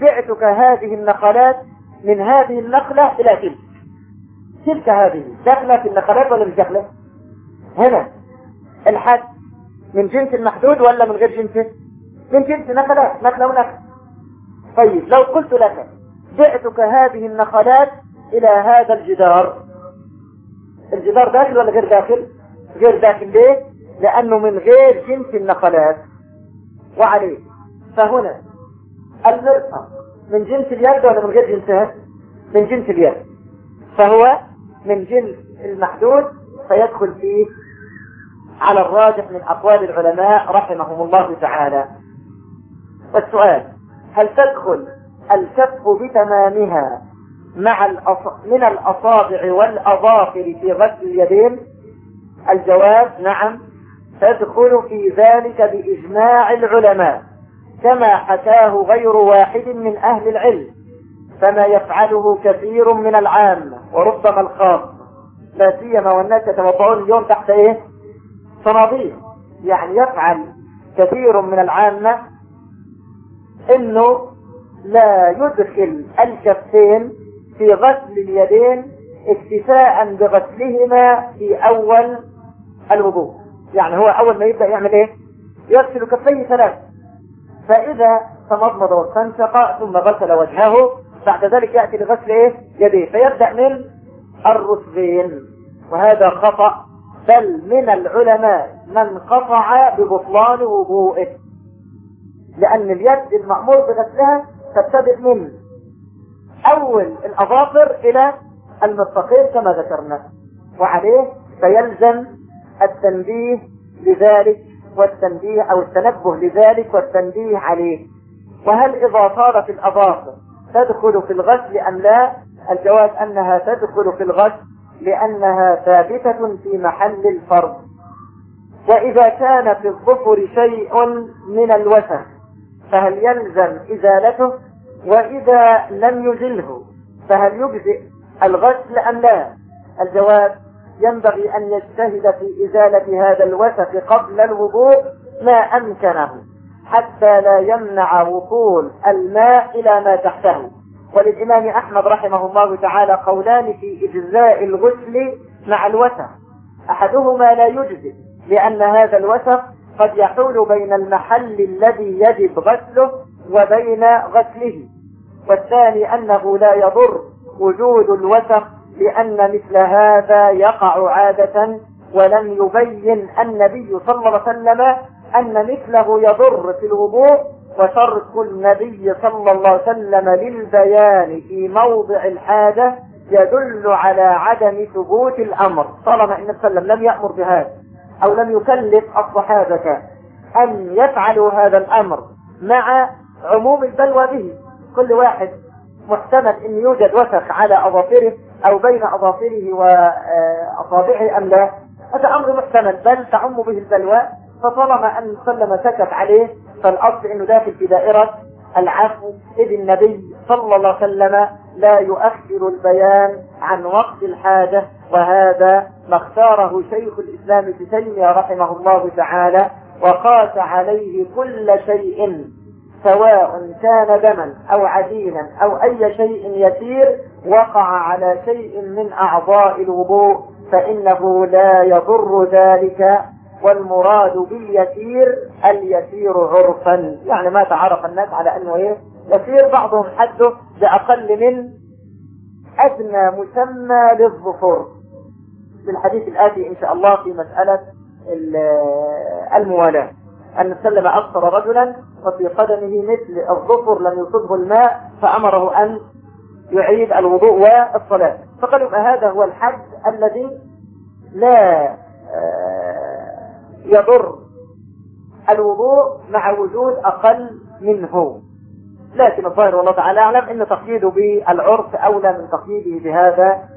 بعتك هذه النقلات من هذه النقلة إلى تلك. تلك هذه دخلة في النقلات ولا مش دخلة؟ هنا. الحد من جنس المحدود ولا من غير جنسه؟ من جنس نقلات نقلة ونقل طيب لو قلت لك بعتك هذه النقلات إلى هذا الجدار الجدار داخل ولا غير داخل؟ غير داخل ليه؟ لأنه من غير جنس النقلات وعليه. فهنا المرفق من جنس اليد ولا من غير جنسها؟ من جنس اليد. فهو من جنس المحدود فيدخل فيه على الراجح من أقوال العلماء رحمهم الله تعالى. والسؤال هل تدخل الكف بتمامها مع الأص... من الأصابع والأظافر في غسل اليدين؟ الجواب نعم. تدخل في ذلك بإجماع العلماء كما حكاه غير واحد من أهل العلم فما يفعله كثير من العامة وربما الخاص. لا سيما والناس يتوضعون اليوم تحت إيه؟ صناديق. يعني يفعل كثير من العامة إنه لا يدخل الكفين في غسل اليدين اكتفاء بغسلهما في أول الوضوء. يعني هو أول ما يبدأ يعمل إيه؟ يغسل كفيه ثلاث. فإذا تمضمض واستنشق ثم غسل وجهه بعد ذلك يأتي لغسل إيه؟ يديه. فيبدأ من الرسغين وهذا خطأ بل من العلماء من قطع ببطلان وضوئه. لأن اليد المأمور بغسلها تبتدئ من أول الأظافر إلى المرفقين كما ذكرنا وعليه فيلزم التنبيه لذلك والتنبيه أو التنبه لذلك والتنبيه عليه. وهل إذا صارت الأظافر تدخل في الغسل أم لا؟ الجواب أنها تدخل في الغسل لأنها ثابتة في محل الفرض. وإذا كان في الظفر شيء من الوسخ فهل يلزم إزالته؟ وإذا لم يزله فهل يجزئ الغسل أم لا؟ الجواب ينبغي أن يجتهد في إزالة هذا الوسخ قبل الوضوء ما أمكنه حتى لا يمنع وصول الماء إلى ما تحته. وللإمام أحمد رحمه الله تعالى قولان في إجزاء الغسل مع الوسخ. أحدهما لا يجزئ لأن هذا الوسخ قد يحول بين المحل الذي يجب غسله وبين غسله. والثاني أنه لا يضر وجود الوسخ لأن مثل هذا يقع عادة ولم يبين النبي صلى الله عليه وسلم أن مثله يضر في الوضوء وترك النبي صلى الله عليه وسلم للبيان في موضع الحاجة يدل على عدم ثبوت الأمر. طالما أن وسلم لم يأمر بهذا أو لم يكلف الصحابة أن يفعلوا هذا الأمر مع عموم البلوى به. كل واحد محتمل أن يوجد وسخ على أظافره أو بين أظافره وأصابعه أم لا. هذا أمر محتمل. بل تعم به البلوى. فطالما أن سلم سكت عليه فالأصل أنه داخل في دائرة العفو. إذ النبي صلى الله عليه وسلم لا يؤخر البيان عن وقت الحاجة. وهذا ما اختاره شيخ الإسلام ابن تيمية رحمه الله تعالى. وقاس عليه كل شيء. سواء كان دما أو عجينا أو أي شيء يسير وقع على شيء من أعضاء الوضوء فإنه لا يضر ذلك والمراد باليسير اليسير عرفا. يعني ما تعرف الناس على أنه إيه؟ يسير بعضهم حده بأقل من أدنى مسمى للظفر بالحديث الآتي إن شاء الله في مسألة الموالاة. أن سلم أبصر رجلا وفي قدمه مثل الظفر لم يصبه الماء فأمره أن يعيد الوضوء والصلاة. فقالوا هذا هو الحد الذي لا آه، يضر الوضوء مع وجود أقل منه. لكن الظاهر والله تعالى أعلم أن تقييده بالعرف أولى من تقييده بهذا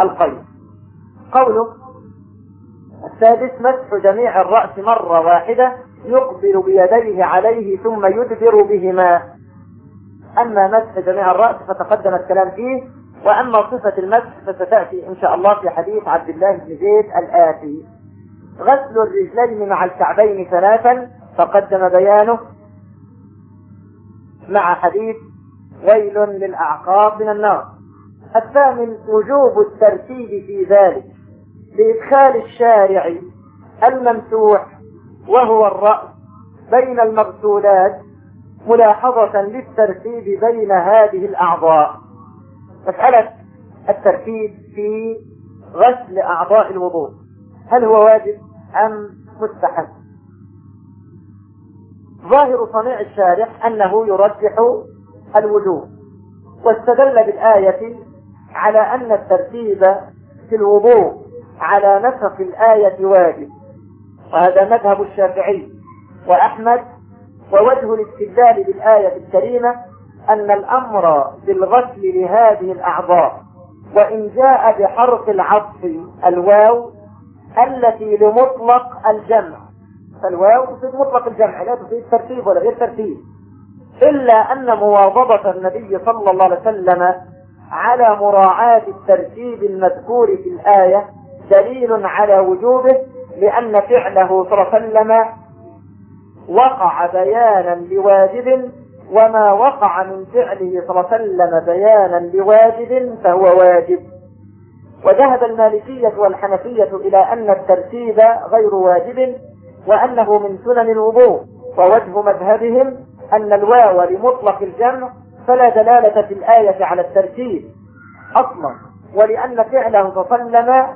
القيد. قوله السادس مسح جميع الرأس مرة واحدة يقبل بيديه عليه ثم يدبر بهما. أما مسح جميع الرأس فتقدم الكلام فيه وأما صفة المسح فستأتي إن شاء الله في حديث عبد الله بن زيد الآتي. غسل الرجلين مع الكعبين ثلاثا تقدم بيانه مع حديث ويل للأعقاب من النار. الثامن وجوب الترتيب في ذلك. بإدخال الشارع الممسوح وهو الرأس بين المغسولات ملاحظة للترتيب بين هذه الأعضاء. مسألة الترتيب في غسل أعضاء الوضوء. هل هو واجب أم مستحب؟ ظاهر صنيع الشارح أنه يرجح الوجوب واستدل بالآية على أن الترتيب في الوضوء على نسق الآية واجب. وهذا مذهب الشافعي وأحمد ووجه الاستدلال بالآية الكريمة أن الأمر بالغسل لهذه الأعضاء وإن جاء بحرف العطف الواو التي لمطلق الجمع. فالواو تفيد مطلق الجمع لا تفيد ترتيب ولا غير ترتيب. إلا أن مواظبة النبي صلى الله عليه وسلم على مراعاة الترتيب المذكور في الآية دليل على وجوبه لأن فعله صلى الله عليه وسلم وقع بيانا لواجب وما وقع من فعله صلى الله عليه وسلم بيانا لواجب فهو واجب. وذهب المالكية والحنفية إلى أن الترتيب غير واجب وأنه من سنن الوضوء ووجه مذهبهم أن الواو لمطلق الجمع فلا دلالة في الآية على الترتيب أصلا. ولأن فعله وسلم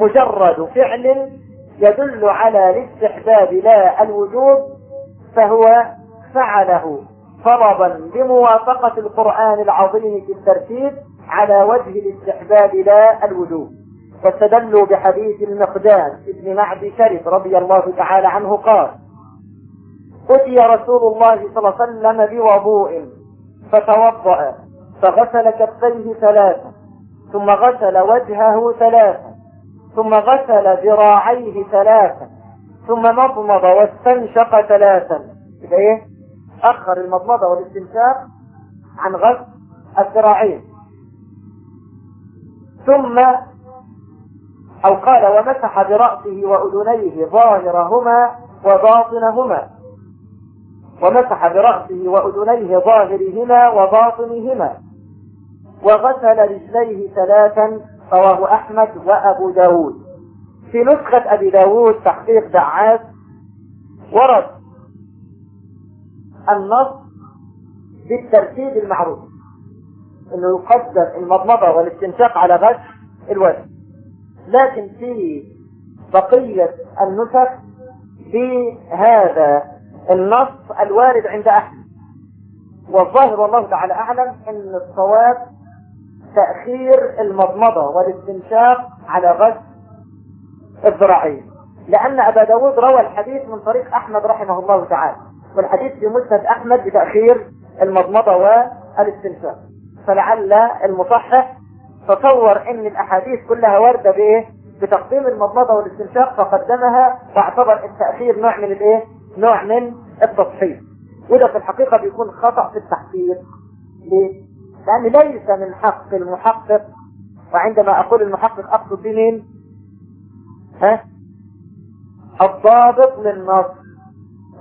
مجرد فعل يدل على الاستحباب لا الوجوب فهو فعله طلبا بموافقة القرآن العظيم في الترتيب على وجه الاستحباب لا الوجوب. واستدلوا بحديث المقدام ابن معد شرف رضي الله تعالى عنه قال أتي رسول الله صلى الله عليه وسلم بوضوء فتوضأ فغسل كفيه ثلاثة ثم غسل وجهه ثلاثة ثم غسل ذراعيه ثلاثا ثم مضمض واستنشق ثلاثا. يبقى إيه؟ أخر المضمضة والاستنشاق عن غسل الذراعين. ثم أو قال ومسح برأسه وأذنيه ظاهرهما وباطنهما. ومسح برأسه وأذنيه ظاهرهما وباطنهما. وغسل رجليه ثلاثا رواه أحمد وأبو داود. في نسخة أبي داود تحقيق دعاس ورد النص بالترتيب المعروف. إنه يقدم المضمضة والاستنشاق على غش الوجه. لكن في بقية النسخ في هذا النص الوارد عند أحمد. والظاهر والله تعالى أعلم أن الصواب تأخير المضمضة والاستنشاق على غسل الذراعين لأن أبا داود روى الحديث من طريق أحمد رحمه الله تعالى والحديث في مسند أحمد بتأخير المضمضة والاستنشاق. فلعل المصحح تصور إن الأحاديث كلها واردة بإيه؟ بتقديم المضمضة والاستنشاق فقدمها واعتبر التأخير نوع من الإيه؟ نوع من التصحيح. وده في الحقيقة بيكون خطأ في التحقيق ليه؟ لأن ليس من حق المحقق وعندما أقول المحقق أقصد بمين؟ ها؟ الضابط للنص.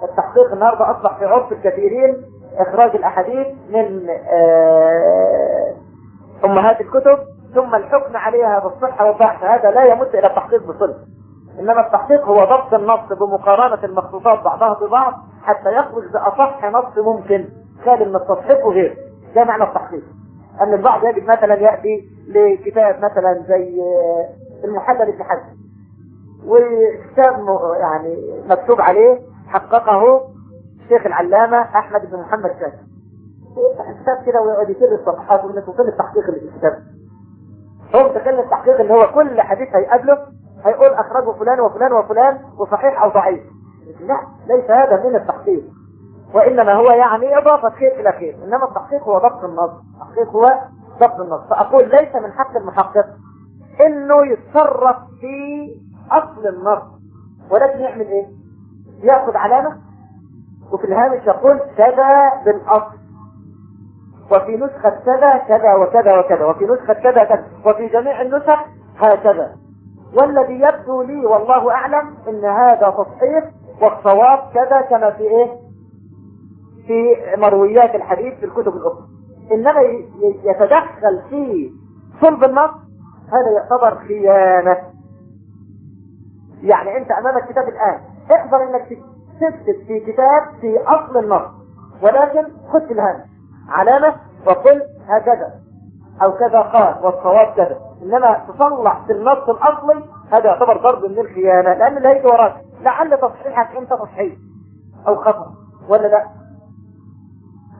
التحقيق النهاردة أصبح في عرف الكثيرين إخراج الأحاديث من آه، أمهات الكتب ثم الحكم عليها بالصحة والضعف هذا لا يمد إلى التحقيق بصلة. إنما التحقيق هو ضبط النص بمقارنة المخطوطات بعضها ببعض حتى يخرج بأصح نص ممكن. خالي من التصحيح وغيره ده معنى التحقيق. أن البعض يجد مثلا يأتي لكتاب مثلا زي آه، المحلل ابن حزم. وكتاب يعني مكتوب عليه حققه الشيخ العلامة أحمد بن محمد شاكر الكتاب كده ويقعد يسر الصفحات ويقول لك وفين التحقيق اللي في الكتاب. هو متخيل التحقيق اللي هو كل حديث هيقابله هيقول أخرجه فلان وفلان وفلان وصحيح أو ضعيف. لا ليس هذا من التحقيق. وإنما هو يعني إضافة خير إلى خير. إنما التحقيق هو ضبط النص التحقيق هو ضبط النص فأقول ليس من حق المحقق إنه يتصرف في أصل النص ولكن يعمل إيه؟ يأخذ علامة. وفي الهامش يقول كذا بالأصل. وفي نسخة كذا كذا وكذا وكذا. وفي نسخة كذا كذا. وفي جميع النسخ هكذا. والذي يبدو لي والله أعلم إن هذا تصحيح والصواب كذا كما في إيه؟ في مرويات الحديث في الكتب الأخرى. إنما يتدخل في صلب النص هذا يعتبر خيانة. يعني أنت أمامك كتاب الآن احذر إنك تكتب في كتاب في أصل النص ولكن خذ الهامش علامة وقل هكذا أو كذا قال والصواب كذا. إنما تصلح في النص الأصلي هذا يعتبر ضرب من الخيانة لأن اللي هيجي وراك. لعل تصحيحك أنت تصحيح أو خطأ ولا لا؟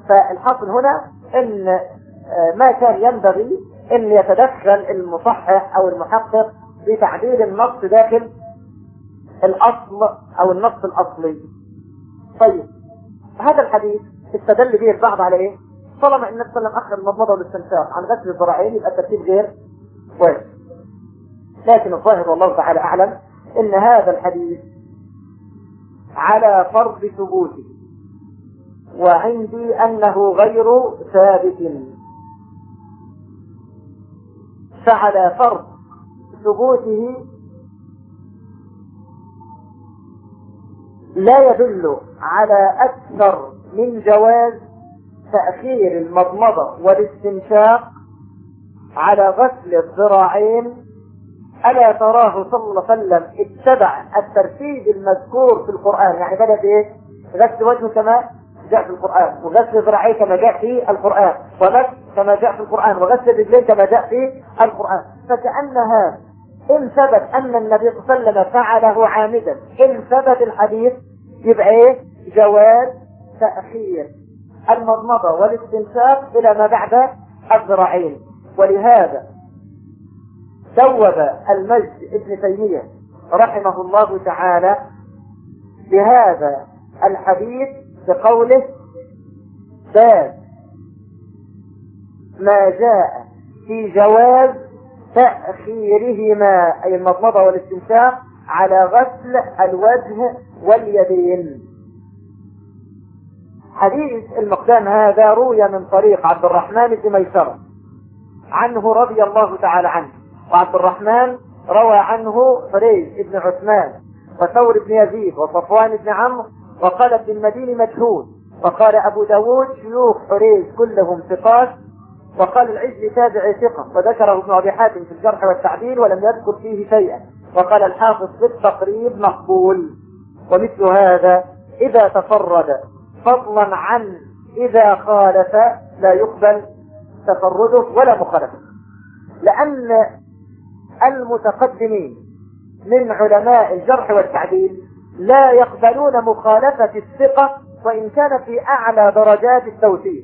فالحاصل هنا إن آه، ما كان ينبغي إن يتدخل المصحح أو المحقق بتعديل النص داخل الأصل أو النص الأصلي. طيب هذا الحديث استدل به البعض على إيه؟ طالما إن وسلم اخر المضمضة والاستنشاق عن غسل الذراعين يبقى الترتيب غير واجب لكن الظاهر والله تعالى أعلم إن هذا الحديث على فرض ثبوته. وعندي أنه غير ثابت. فعلى فرض ثبوته لا يدل على أكثر من جواز تأخير المضمضة والاستنشاق على غسل الذراعين. ألا تراه صلى الله عليه وسلم اتبع الترتيب المذكور في القرآن. يعني بدأ بإيه؟ غسل وجهه كما جاء في القرآن. وغسل ذراعيه كما جاء في القرآن. وغسل كما جاء في القرآن. وغسل الرجلين كما جاء في القرآن. فكأنها إن ثبت أن النبي صلى الله عليه وسلم فعله عامدا. إن ثبت الحديث يبقى إيه؟ جواز تأخير المضمضة والاستنشاق إلى ما بعد الذراعين. ولهذا دوب المجد ابن تيمية رحمه الله تعالى بهذا الحديث بقوله باب ما جاء في جواز تأخيرهما أي المضمضة والاستنشاق على غسل الوجه واليدين. حديث المقدام هذا روي من طريق عبد الرحمن بن ميسرة عنه رضي الله تعالى عنه. وعبد الرحمن روى عنه فريد بن عثمان وثور بن يزيد وصفوان بن عمرو وقال ابن المدين مجهول. وقال أبو داود شيوخ حريز كلهم ثقات. وقال العجل تابع ثقة. وذكره ابن أبي حاتم في الجرح والتعديل ولم يذكر فيه شيئا. وقال الحافظ في التقريب مقبول. ومثل هذا إذا تفرد فضلا عن إذا خالف لا يقبل تفرده ولا مخالفة. لأن المتقدمين من علماء الجرح والتعديل لا يقبلون مخالفة الثقة وإن كان في أعلى درجات التوثيق.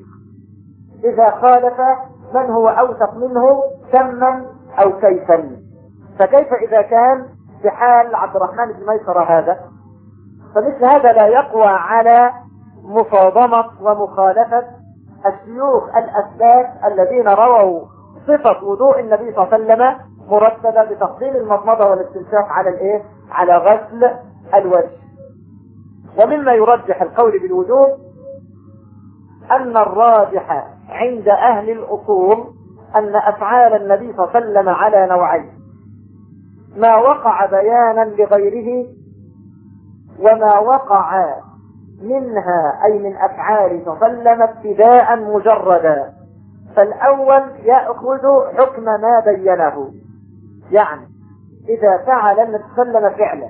إذا خالف من هو أوثق منه كما أو كيفا. فكيف إذا كان بحال عبد الرحمن بن ميسرة هذا؟ فمثل هذا لا يقوى على مصادمة ومخالفة الشيوخ الأثبات الذين رووا صفة وضوء النبي صلى الله عليه وسلم مرتبة بتفضيل المضمضة والاستنشاق على الإيه؟ على غسل الوجه. ومما يرجح القول بالوجوب أن الراجح عند أهل الأصول أن أفعال النبي صلى الله عليه وسلم على نوعين. ما وقع بيانا لغيره وما وقع منها أي من أفعال تسلم ابتداء مجردا فالأول يأخذ حكم ما بينه يعني إذا فعل النبي سلم فعلا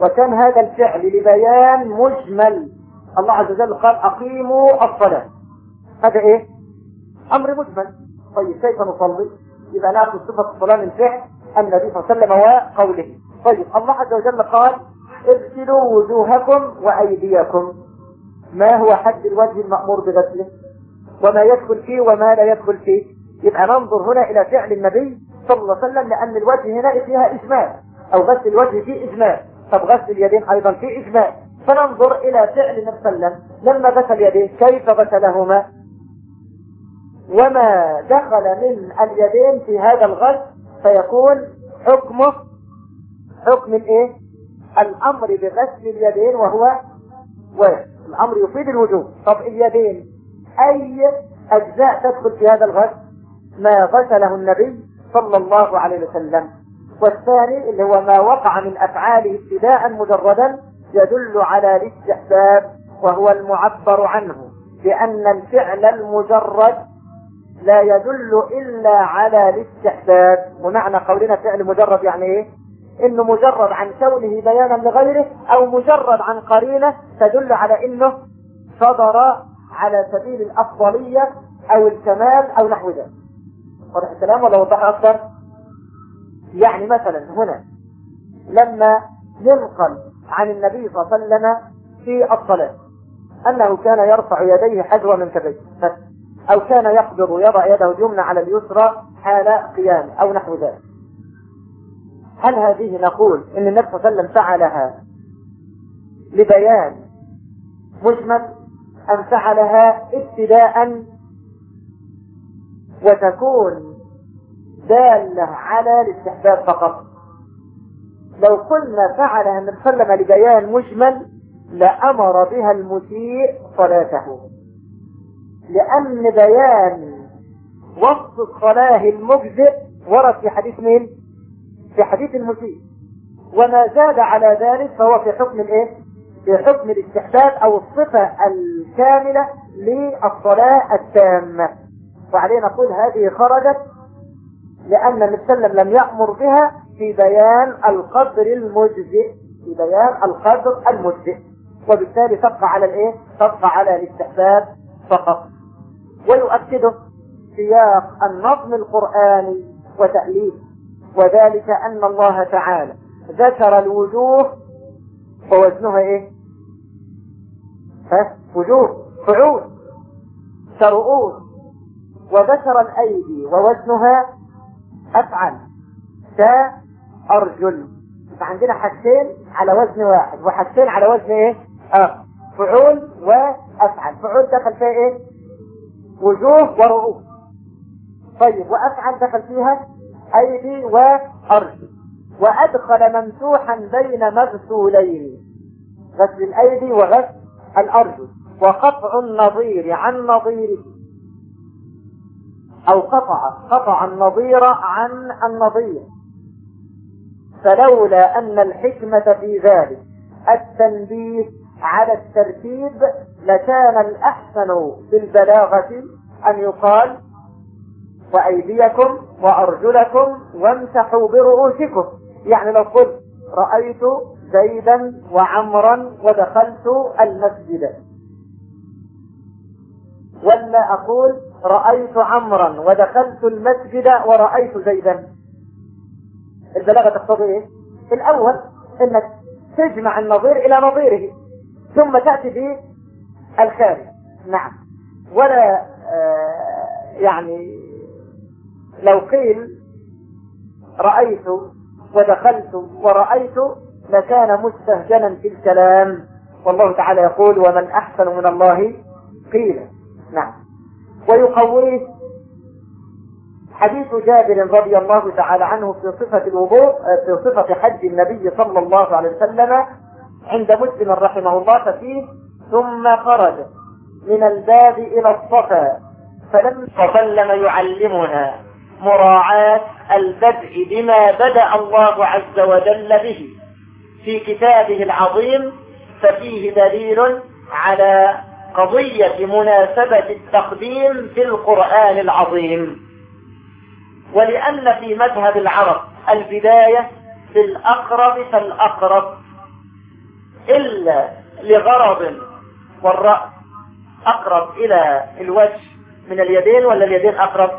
وكان هذا الفعل لبيان مجمل. الله عز وجل قال أقيموا الصلاة. هذا إيه؟ أمر مجمل. طيب كيف نصلي؟ إذا نأخذ صفة الصلاة من فعل النبي صلى الله عليه وسلم وقوله. طيب الله عز وجل قال اغسلوا وجوهكم وأيديكم. ما هو حد الوجه المأمور بغسله؟ وما يدخل فيه وما لا يدخل فيه. يبقى ننظر هنا إلى فعل النبي صلى الله عليه وسلم لأن الوجه هنا فيها إجمال أو غسل الوجه فيه إجمال طب غسل اليدين أيضا فيه إجمال فننظر إلى فعل النبي صلى الله عليه وسلم لما غسل يديه كيف غسلهما؟ وما دخل من اليدين في هذا الغسل فيكون حكمه حكم الإيه؟ الأمر بغسل اليدين وهو واجب. الأمر يفيد الوجوب. طب اليدين أي أجزاء تدخل في هذا الغسل؟ ما غسله النبي صلى الله عليه وسلم. والثاني اللي هو ما وقع من افعاله ابتداء مجردا يدل على الاستحباب وهو المعبر عنه بان الفعل المجرد لا يدل إلا على الاستحباب. ومعنى قولنا فعل مجرد يعني إيه؟ إنه مجرد عن كونه بيانا لغيره أو مجرد عن قرينة تدل على إنه صدر على سبيل الأفضلية أو الكمال أو نحو ذلك. واضح الكلام ولا وضح أكثر؟ يعني مثلا هنا لما ينقل عن النبي صلى الله عليه وسلم في الصلاة أنه كان يرفع يديه حذو من كبيه أو كان يقبض يضع يده اليمنى على اليسرى حال قيام أو نحو ذلك. هل هذه نقول إن النبي صلى الله عليه وسلم فعلها لبيان مجمل أم فعلها ابتداء وتكون دالة على الاستحباب فقط. لو قلنا فعلها النبي صلى لبيان مجمل لأمر بها المسيء صلاته. لأن بيان وصف الصلاة المجزئ ورد في حديث مين؟ في حديث المسيء. وما زاد على ذلك فهو في حكم الايه؟ في حكم الاستحباب أو الصفة الكاملة للصلاة التامة. وعليه نقول هذه خرجت لأن النبي صلى الله عليه وسلم لم يأمر بها في بيان القدر المجزئ في بيان القدر المجزئ. وبالتالي تبقى على الإيه؟ تبقى على الاستحباب فقط. ويؤكده سياق النظم القرآني وتأليف وذلك أن الله تعالى ذكر الوجوه ووزنها إيه؟ ها؟ وجوه فعول كرؤوس وذكر الأيدي ووزنها أفعل. كأرجل فعندنا حاجتين على وزن واحد وحاجتين على وزن إيه؟ آه فعول وأفعل. فعول دخل فيها إيه؟ وجوه ورؤوس. طيب وأفعل دخل فيها أيدي وأرجل. وأدخل ممسوحا بين مغسولين. غسل الأيدي وغسل الأرجل. وقطع النظير عن نظيره. أو قطع قطع النظير عن النظير. فلولا أن الحكمة في ذلك التنبيه على الترتيب لكان الأحسن في البلاغة أن يقال وأيديكم وأرجلكم وامسحوا برؤوسكم. يعني لو قلت رأيت زيدا وعمرا ودخلت المسجد. ولا أقول رأيت عمرا ودخلت المسجد ورأيت زيدا. البلاغة تقتضي إيه؟ الأول إنك تجمع النظير إلى نظيره ثم تأتي به الخارج. نعم. ولا آه يعني لو قيل رأيت ودخلت ورأيت لكان مستهجنا في الكلام. والله تعالى يقول ومن أحسن من الله قيل نعم. ويقويه حديث جابر رضي الله تعالى عنه في صفة الوضوء في صفة حج النبي صلى الله عليه وسلم عند مسلم رحمه الله ففيه ثم خرج من الباب إلى الصفا فلم وسلم يعلمنا مراعاة البدء بما بدأ الله عز وجل به. في كتابه العظيم ففيه دليل على قضية مناسبة التقديم في القرآن العظيم. ولأن في مذهب العرب البداية في الأقرب فالأقرب إلا لغرض والرأس أقرب إلى الوجه من اليدين ولا اليدين أقرب؟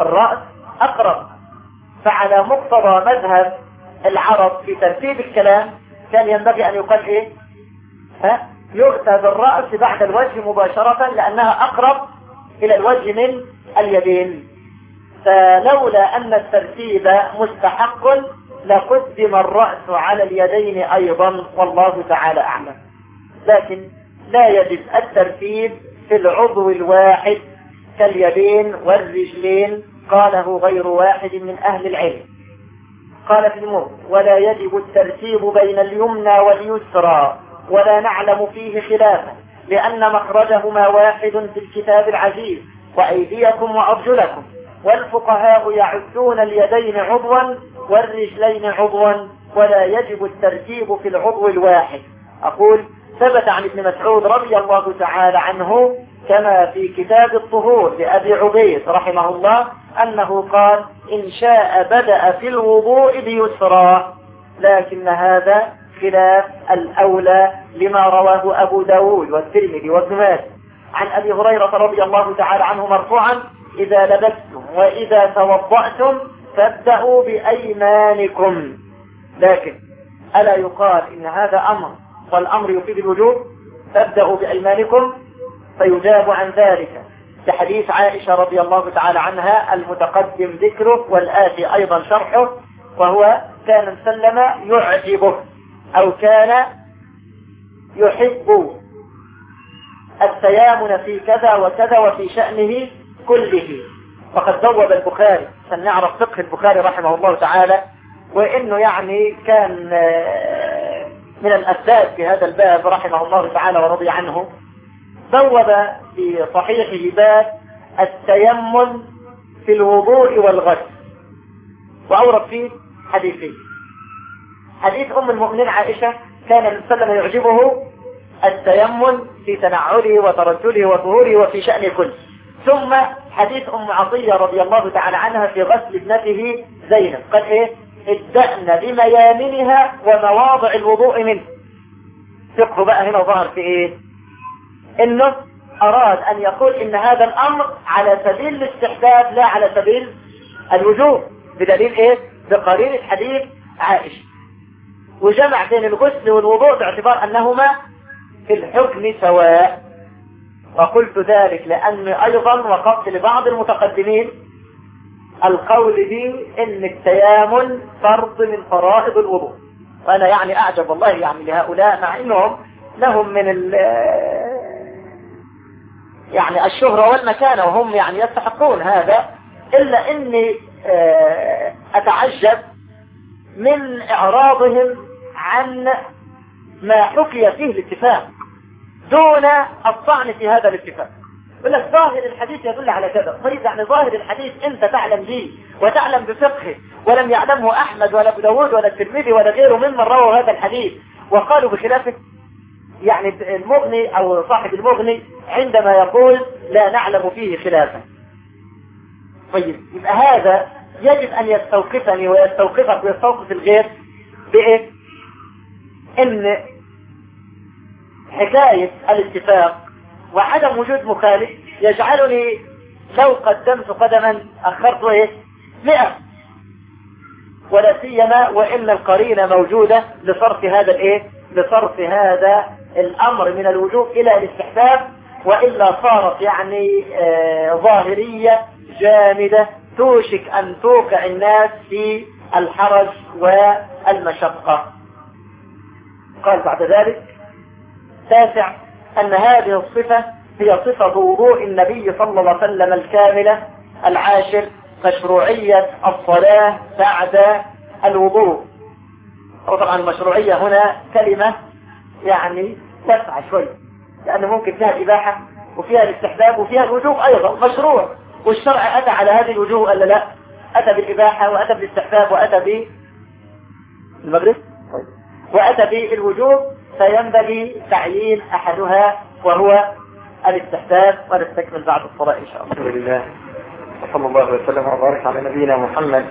الرأس أقرب. فعلى مقتضى مذهب العرب في ترتيب الكلام كان ينبغي أن يقال إيه؟ ها؟ يؤتى بالرأس بعد الوجه مباشرة لأنها أقرب إلى الوجه من اليدين. فلولا أن الترتيب مستحق لقدم الرأس على اليدين أيضا والله تعالى أعلم. لكن لا يجب الترتيب في العضو الواحد كاليدين والرجلين قاله غير واحد من أهل العلم. قال في ولا يجب الترتيب بين اليمنى واليسرى. ولا نعلم فيه خلافا لأن مخرجهما واحد في الكتاب العزيز وأيديكم وأرجلكم والفقهاء يعدون اليدين عضوا والرجلين عضوا ولا يجب الترتيب في العضو الواحد. أقول ثبت عن ابن مسعود رضي الله تعالى عنه كما في كتاب الطهور لأبي عبيد رحمه الله أنه قال إن شاء بدأ في الوضوء بيسرى لكن هذا خلاف الأولى لما رواه أبو داود والترمذي وابن ماجه. عن أبي هريرة رضي الله تعالى عنه مرفوعا إذا لبستم وإذا توضأتم فابدأوا بأيمانكم. لكن ألا يقال إن هذا أمر والأمر يفيد الوجوب؟ فابدأوا بأيمانكم. فيجاب عن ذلك كحديث عائشة رضي الله تعالى عنها المتقدم ذكره والآتي أيضا شرحه وهو كان سلم يعجبه. أو كان يحب التيامن في كذا وكذا وفي شأنه كله. وقد ذوب البخاري عشان نعرف فقه البخاري رحمه الله تعالى وإنه يعني كان آه، من الأسباب في هذا الباب رحمه الله تعالى ورضي عنه. ذوب في صحيحه باب التيمم في الوضوء والغسل. وأورد فيه حديثين. حديث أم المؤمنين عائشة كان النبي يعجبه التيمم في تنعله وترجله وظهوره وفي شأن كل ثم حديث أم عطية رضي الله تعالى عنها في غسل ابنته زينب. قال إيه؟ ابدأنا بميامنها ومواضع الوضوء منه. فقه بقى هنا ظهر في إيه؟ إنه أراد أن يقول إن هذا الأمر على سبيل الاستحباب لا على سبيل الوجوب. بدليل إيه؟ بقرينة حديث عائشة. وجمع بين الغسل والوضوء باعتبار أنهما في الحكم سواء. وقلت ذلك لأني أيضا وقفت لبعض المتقدمين القول به إن التيامن فرض من فرائض الوضوء. وأنا يعني أعجب والله يعني لهؤلاء مع إنهم لهم من ال يعني الشهرة والمكانة وهم يعني يستحقون هذا. إلا إني آه، أتعجب من إعراضهم عن ما حكي فيه الاتفاق دون الطعن في هذا الاتفاق. يقول لك ظاهر الحديث يدل على كذا. طيب يعني ظاهر الحديث أنت تعلم به وتعلم بفقهه ولم يعلمه أحمد ولا أبو داود ولا الترمذي ولا غيره ممن رووا هذا الحديث وقالوا بخلافه. يعني المغني أو صاحب المغني عندما يقول لا نعلم فيه خلافا. طيب يبقى هذا يجب أن يستوقفني ويستوقفك ويستوقف الغير بإيه؟ إن حكاية الاتفاق وعدم وجود مخالف يجعلني لو قدمت قدما أخرت إيه؟ مئة. ولا سيما وإن القرينة موجودة لصرف هذا الإيه؟ لصرف هذا الأمر من الوجوب إلى الاستحباب وإلا صارت يعني آه ظاهرية جامدة توشك أن توقع الناس في الحرج والمشقة. قال بعد ذلك تاسع أن هذه الصفة هي صفة وضوء النبي صلى الله عليه وسلم الكاملة العاشر مشروعية الصلاة بعد الوضوء. وطبعا المشروعية هنا كلمة يعني تسعى شوي لأنه ممكن فيها الإباحة وفيها الاستحباب وفيها الوجوب أيضا مشروع. والشرع أتى على هذه الوجوه ألا لا أتى بالإباحة وأتى بالاستحباب وأتى بالمغرب وأتى بالوجوب فينبغي تعيين أحدها وهو الاستحباب ونستكمل بعد الصلاة إن شاء الله. الحمد لله. وصلى الله وسلم وبارك على نبينا محمد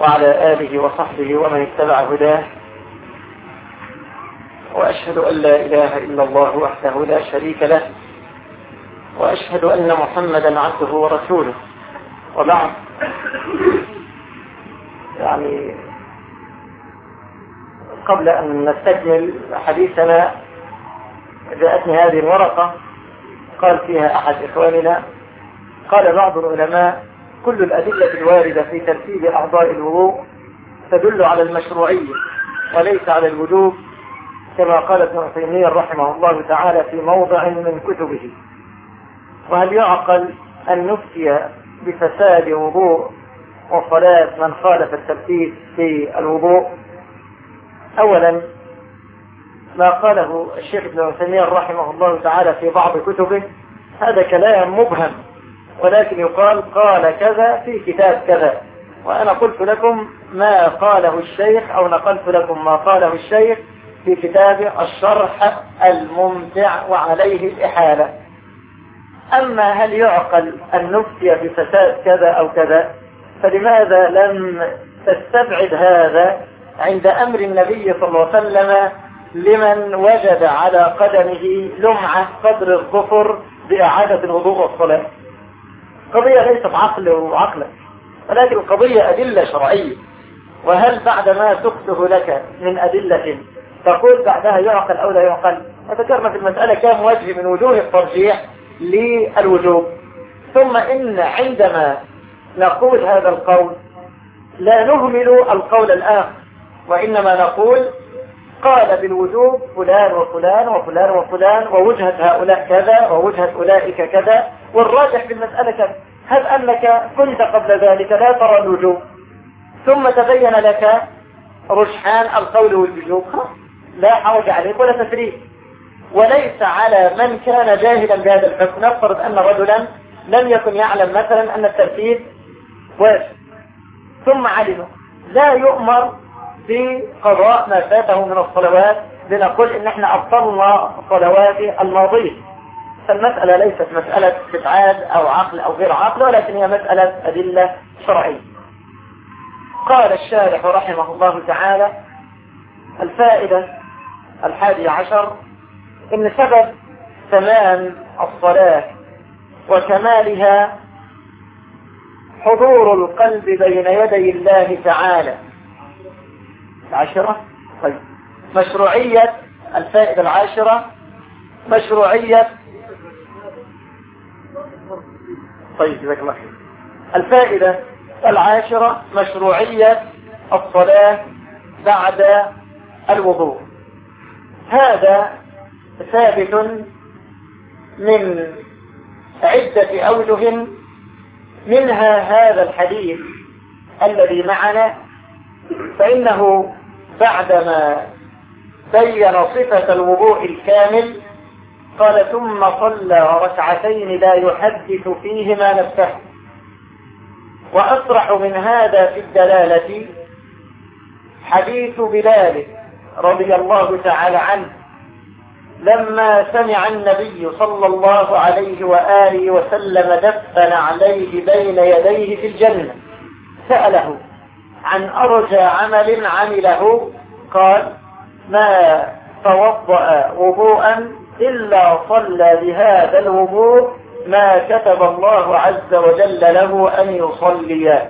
وعلى آله وصحبه ومن اتبع هداه. وأشهد أن لا إله إلا الله وحده لا شريك له. وأشهد أن محمدا عبده ورسوله. وبعد. يعني قبل أن نستكمل حديثنا جاءتني هذه الورقة قال فيها أحد إخواننا قال بعض العلماء كل الأدلة الواردة في ترتيب أعضاء الوضوء تدل على المشروعية وليس على الوجوب كما قال ابن عثيمين رحمه الله تعالى في موضع من كتبه. وهل يعقل أن نفتي بفساد وضوء وصلاة من خالف الترتيب في الوضوء؟ أولا ما قاله الشيخ ابن عثيمين رحمه الله تعالى في بعض كتبه هذا كلام مبهم ولكن يقال قال كذا في كتاب كذا. وأنا قلت لكم ما قاله الشيخ أو نقلت لكم ما قاله الشيخ في كتاب الشرح الممتع وعليه الإحالة. أما هل يعقل أن نفتي بفساد كذا أو كذا؟ فلماذا لم تستبعد هذا عند أمر النبي صلى الله عليه وسلم لمن وجد على قدمه لمعة قدر الظفر بإعادة الوضوء والصلاة؟ قضية ليست عقل وعقلة ولكن القضية أدلة شرعية. وهل بعد ما تخته لك من أدلة تقول بعدها يعقل أو لا يعقل؟ وذكرنا في المسألة كم وجه من وجوه الترجيح للوجوب. ثم إن عندما نقول هذا القول لا نهمل القول الآخر وإنما نقول قال بالوجوب فلان وفلان وفلان وفلان ووجهة هؤلاء كذا ووجهة أولئك كذا والراجح في المسألة كذا. هل أنك كنت قبل ذلك لا ترى الوجوب؟ ثم تبين لك رجحان القول والوجوب. لا حرج عليك ولا تفريق. وليس على من كان جاهلا بهذا الحكم. نفترض أن رجلا لم يكن يعلم مثلا أن الترتيب واجب ثم علمه لا يؤمر بقضاء ما فاته من الصلوات. لنقول إن إحنا أبطلنا الصلوات الماضية فالمسألة ليست مسألة استبعاد أو عقل أو غير عقل ولكن هي مسألة أدلة شرعية. قال الشارح رحمه الله تعالى الفائدة الحادي عشر ان سبب تمام الصلاة وكمالها حضور القلب بين يدي الله تعالى. العاشرة؟ طيب. مشروعية الفائدة العاشرة. مشروعية طيب جزاك الله خير. الفائدة العاشرة مشروعية الصلاة بعد الوضوء. هذا ثابت من عدة أوجه منها هذا الحديث الذي معنا فإنه بعدما بين صفة الوضوء الكامل قال ثم صلى ركعتين لا يحدث فيهما نفسه وأصرح من هذا في الدلالة حديث بلال رضي الله تعالى عنه لما سمع النبي صلى الله عليه وآله وسلم دفن عليه بين يديه في الجنة سأله عن أرجى عمل عمله قال ما توضأ وضوءا إلا صلى بهذا الوضوء ما كتب الله عز وجل له أن يصلي.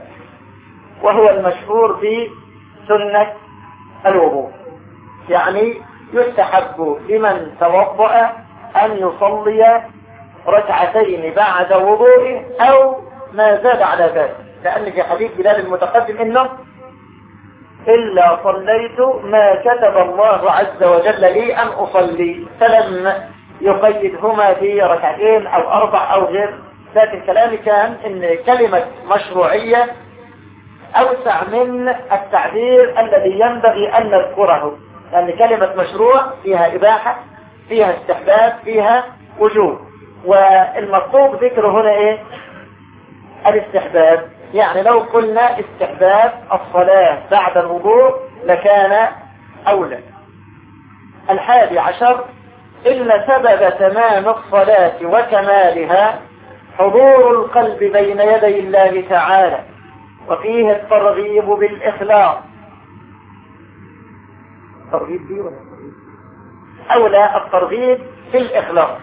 وهو المشهور في سنة الوضوء يعني يستحب لمن توضأ أن يصلي ركعتين بعد وضوءه أو ما زاد على ذلك. لأن في حديث بلال المتقدم إنه إلا صليت ما كتب الله عز وجل لي أن أصلي فلم يقيدهما بركعتين أو أربع أو غير. لكن كلامي كان إن كلمة مشروعية أوسع من التعبير الذي ينبغي أن نذكره. لأن كلمة مشروع فيها إباحة فيها استحباب فيها وجوب. والمطلوب ذكره هنا إيه؟ الاستحباب. يعني لو قلنا استحباب الصلاة بعد الوضوء لكان أولى. الحادي عشر إن سبب تمام الصلاة وكمالها حضور القلب بين يدي الله تعالى وفيه الترغيب بالإخلاص. ترغيب دي ولا أولى الترغيب في الإخلاص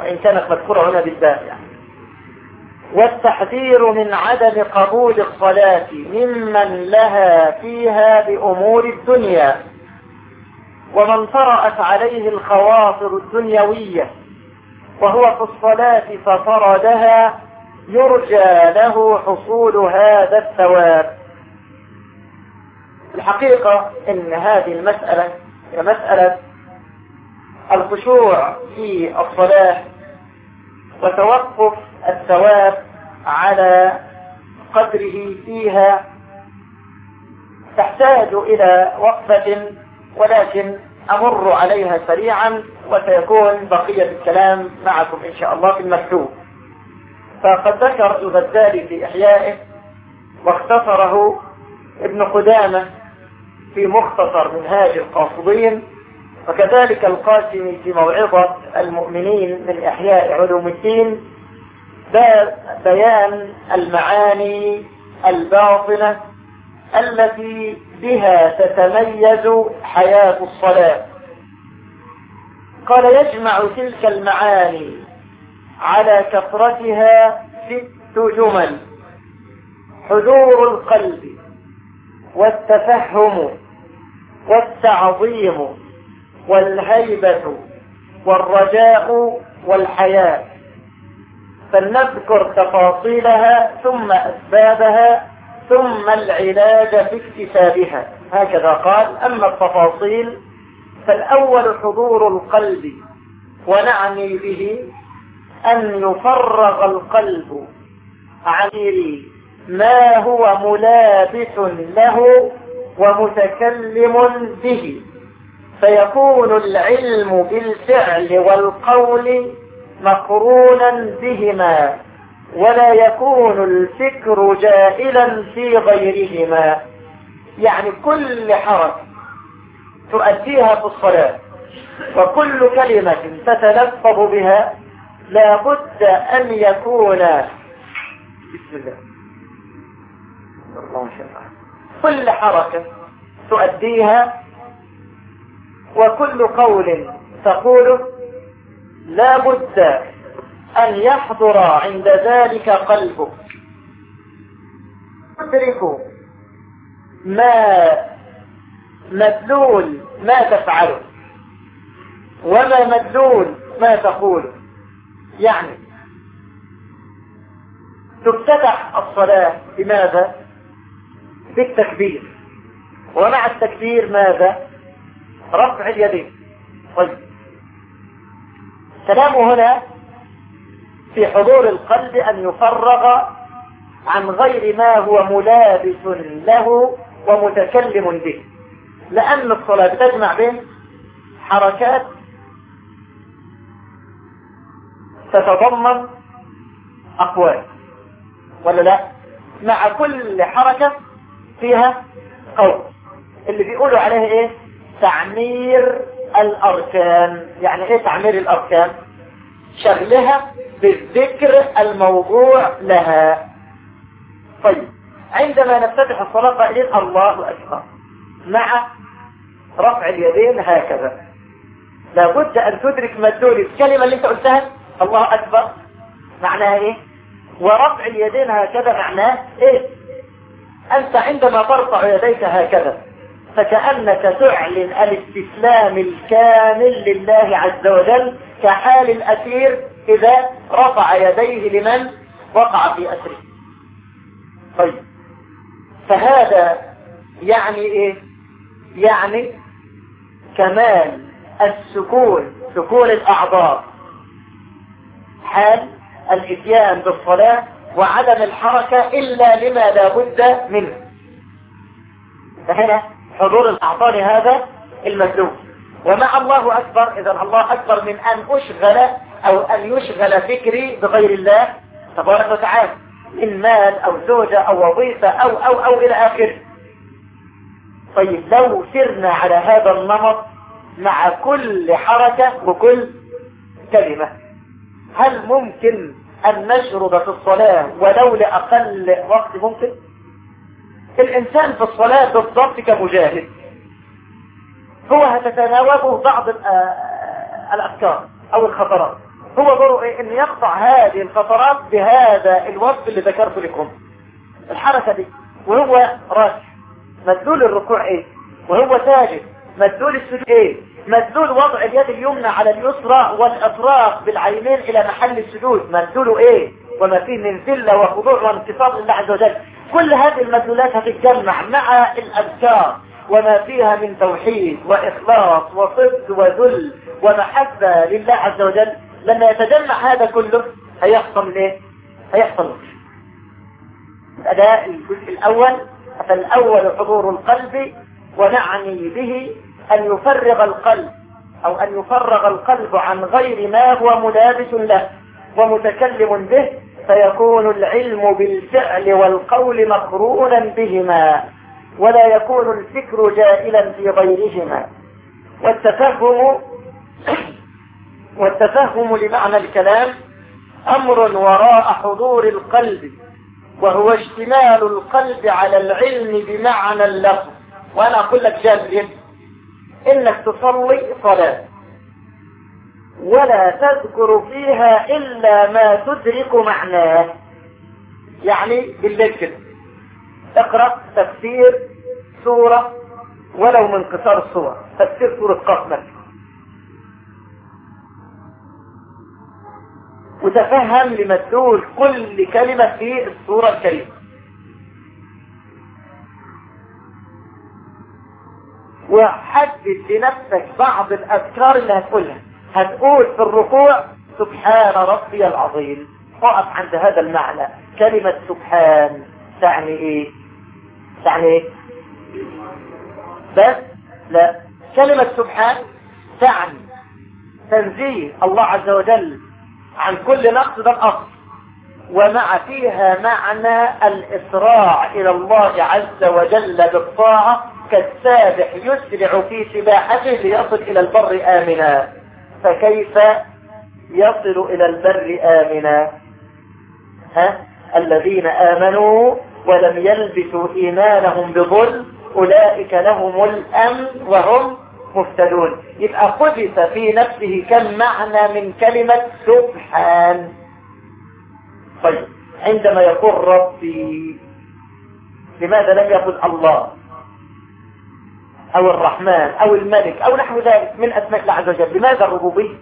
وإن كانت مذكورة هنا بالباء يعني. والتحذير من عدم قبول الصلاة ممن لها فيها بأمور الدنيا ومن طرأت عليه الخواطر الدنيوية وهو في الصلاة فطردها يرجى له حصول هذا الثواب. الحقيقة إن هذه المسألة هي مسألة الخشوع في الصلاة وتوقف الثواب على قدره فيها تحتاج إلى وقفة ولكن أمر عليها سريعا وسيكون بقية الكلام معكم إن شاء الله في المكتوب. فقد ذكر الغزالي في إحيائه واختصره ابن قدامة في مختصر منهاج القاصدين وكذلك القاسمي في موعظة المؤمنين من إحياء علوم الدين بيان المعاني الباطنة التي بها تتميز حياة الصلاة. قال يجمع تلك المعاني على كثرتها ست جمل حضور القلب والتفهم والتعظيم والهيبة والرجاء والحياة فلنذكر تفاصيلها ثم أسبابها ثم العلاج في اكتسابها. هكذا قال. أما التفاصيل فالأول حضور القلب ونعني به أن يفرغ القلب عن ما هو ملابس له ومتكلم به. فيكون العلم بالفعل والقول مقرونا بهما ولا يكون الفكر جائلا في غيرهما. يعني كل حركة تؤديها في الصلاة وكل كلمة تتلفظ بها لابد أن يكون. بسم الله. الله كل حركة تؤديها وكل قول تقوله لا بد أن يحضر عند ذلك قلبك. تدرك ما مدلول ما تفعله وما مدلول ما تقوله. يعني تفتتح الصلاة بماذا؟ بالتكبير. ومع التكبير ماذا؟ رفع اليدين. طيب. كلامه هنا في حضور القلب أن يفرغ عن غير ما هو ملابس له ومتكلم به. لأن الصلاة تجمع بين حركات تتضمن أقوال. ولا لا؟ مع كل حركة فيها قول. اللي بيقولوا عليه إيه؟ تعمير الأركان. يعني إيه تعمير الأركان؟ شغلها بالذكر الموضوع لها. طيب. عندما نفتتح الصلاة قائلين الله أكبر. مع رفع اليدين هكذا. لابد أن تدرك مدلول الكلمة اللي أنت قلتها. الله أكبر. معناها إيه؟ ورفع اليدين هكذا معناه إيه؟ أنت عندما ترفع يديك هكذا فكأنك تعلن الاستسلام الكامل لله عز وجل كحال الأسير إذا رفع يديه لمن وقع في أسره. طيب. فهذا يعني إيه؟ يعني كمال السكون سكون الأعضاء. حال الإتيان بالصلاة وعدم الحركة إلا لما لا بد منه. فهنا حضور الأعطان هذا المسلوب. ومع الله أكبر إذا الله أكبر من أن أشغل أو أن يشغل فكري بغير الله تبارك وتعالى. من مال أو زوجة أو وظيفة أو أو أو إلى آخره. طيب لو سرنا على هذا النمط مع كل حركة وكل كلمة هل ممكن أن نشرد في الصلاة ولو لأقل وقت ممكن؟ الإنسان في الصلاة بالضبط كمجاهد. هو هتتناوبه بعض الأفكار أو الخطرات. هو دوره إيه؟ أن يقطع هذه الخطرات بهذا الوصف اللي ذكرته لكم. الحركة دي وهو راكع. مدلول الركوع إيه؟ وهو ساجد. مدلول السجود إيه؟ مدلول وضع اليد اليمنى على اليسرى والافراغ بالعينين إلى محل السجود. مدلوله إيه؟ وما فيه من ذلة وخضوع وانتصاب لله عز وجل. كل هذه المدلولات هتتجمع مع الأذكار وما فيها من توحيد وإخلاص وصدق وذل ومحبة لله عز وجل. لما يتجمع هذا كله هيحصل إيه؟ هيحصل الأداء الجزء الأول فالأول حضور القلب ونعني به أن يفرغ القلب أو أن يفرغ القلب عن غير ما هو ملابس له ومتكلم به فيكون العلم بالفعل والقول مقرونا بهما ولا يكون الفكر جائلا في غيرهما. والتفهم (clears throat) والتفهم لمعنى الكلام أمر وراء حضور القلب وهو اشتمال القلب على العلم بمعنى اللفظ. وأنا أقول لك جابر إنك تصلي صلاة. ولا تذكر فيها إلا ما تدرك معناه. يعني بالليل كده. اقرأ تفسير سورة ولو من قصار الصور تفسير سورة قصمك وتفهم لمدلول كل كلمة في السورة الكريمة. وحدد لنفسك بعض الأذكار اللي هتقولها. هتقول في الركوع سبحان ربي العظيم. اقف عند هذا المعنى. كلمة سبحان تعني إيه؟ تعني إيه؟ بس لا. كلمة سبحان تعني تنزيه الله عز وجل عن كل نقص ده الأصل ومع فيها معنى الإسراع إلى الله عز وجل بالطاعة كالسابح يسرع في سباحته ليصل إلى البر آمنا. فكيف يصل إلى البر آمنا؟ ها؟ الذين آمنوا ولم يلبسوا إيمانهم بظلم أولئك لهم الأمن وهم مفتدون يبقى قذف في نفسه كم معنى من كلمة سبحان. طيب عندما يقول ربي لماذا لم يقل الله؟ أو الرحمن أو الملك أو نحو ذلك من أسماء الله عز وجل. لماذا الربوبية؟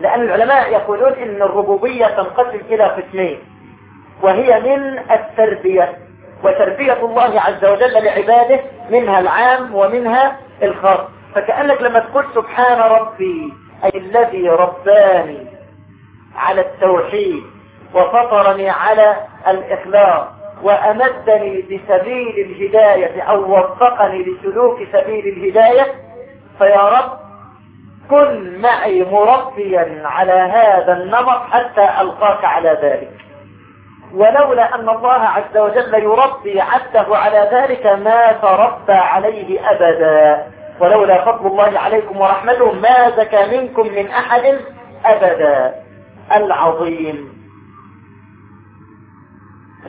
لأن العلماء يقولون إن الربوبية تنقسم إلى قسمين وهي من التربية. وتربية الله عز وجل لعباده منها العام ومنها الخاص. فكأنك لما تقول سبحان ربي أي الذي رباني على التوحيد. وفطرني على الإخلاص وأمدني بسبيل الهداية أو وفقني لسلوك سبيل الهداية. فيا رب كن معي مربيا على هذا النمط حتى ألقاك على ذلك. ولولا أن الله عز وجل يربي عبده على ذلك ما تربى عليه أبدا. ولولا فضل الله عليكم ورحمته ما زكى منكم من أحد أبدا. العظيم.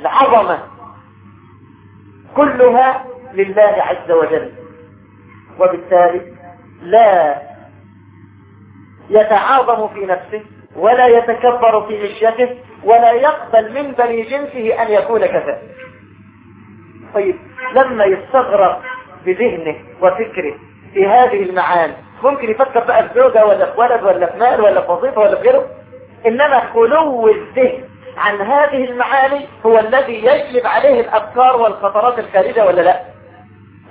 العظمة كلها لله عز وجل. وبالتالي لا يتعاظم في نفسه ولا يتكبر في مشيته ولا يقبل من بني جنسه أن يكون كذلك طيب لما يستغرق بذهنه وفكره في هذه المعاني ممكن يفكر بقى في زوجة ولا في ولد ولا في مال ولا في وظيفة ولا في غيره؟ إنما خلو الذهن عن هذه المعاني هو الذي يجلب عليه الأفكار والخطرات الخارجة ولا لا؟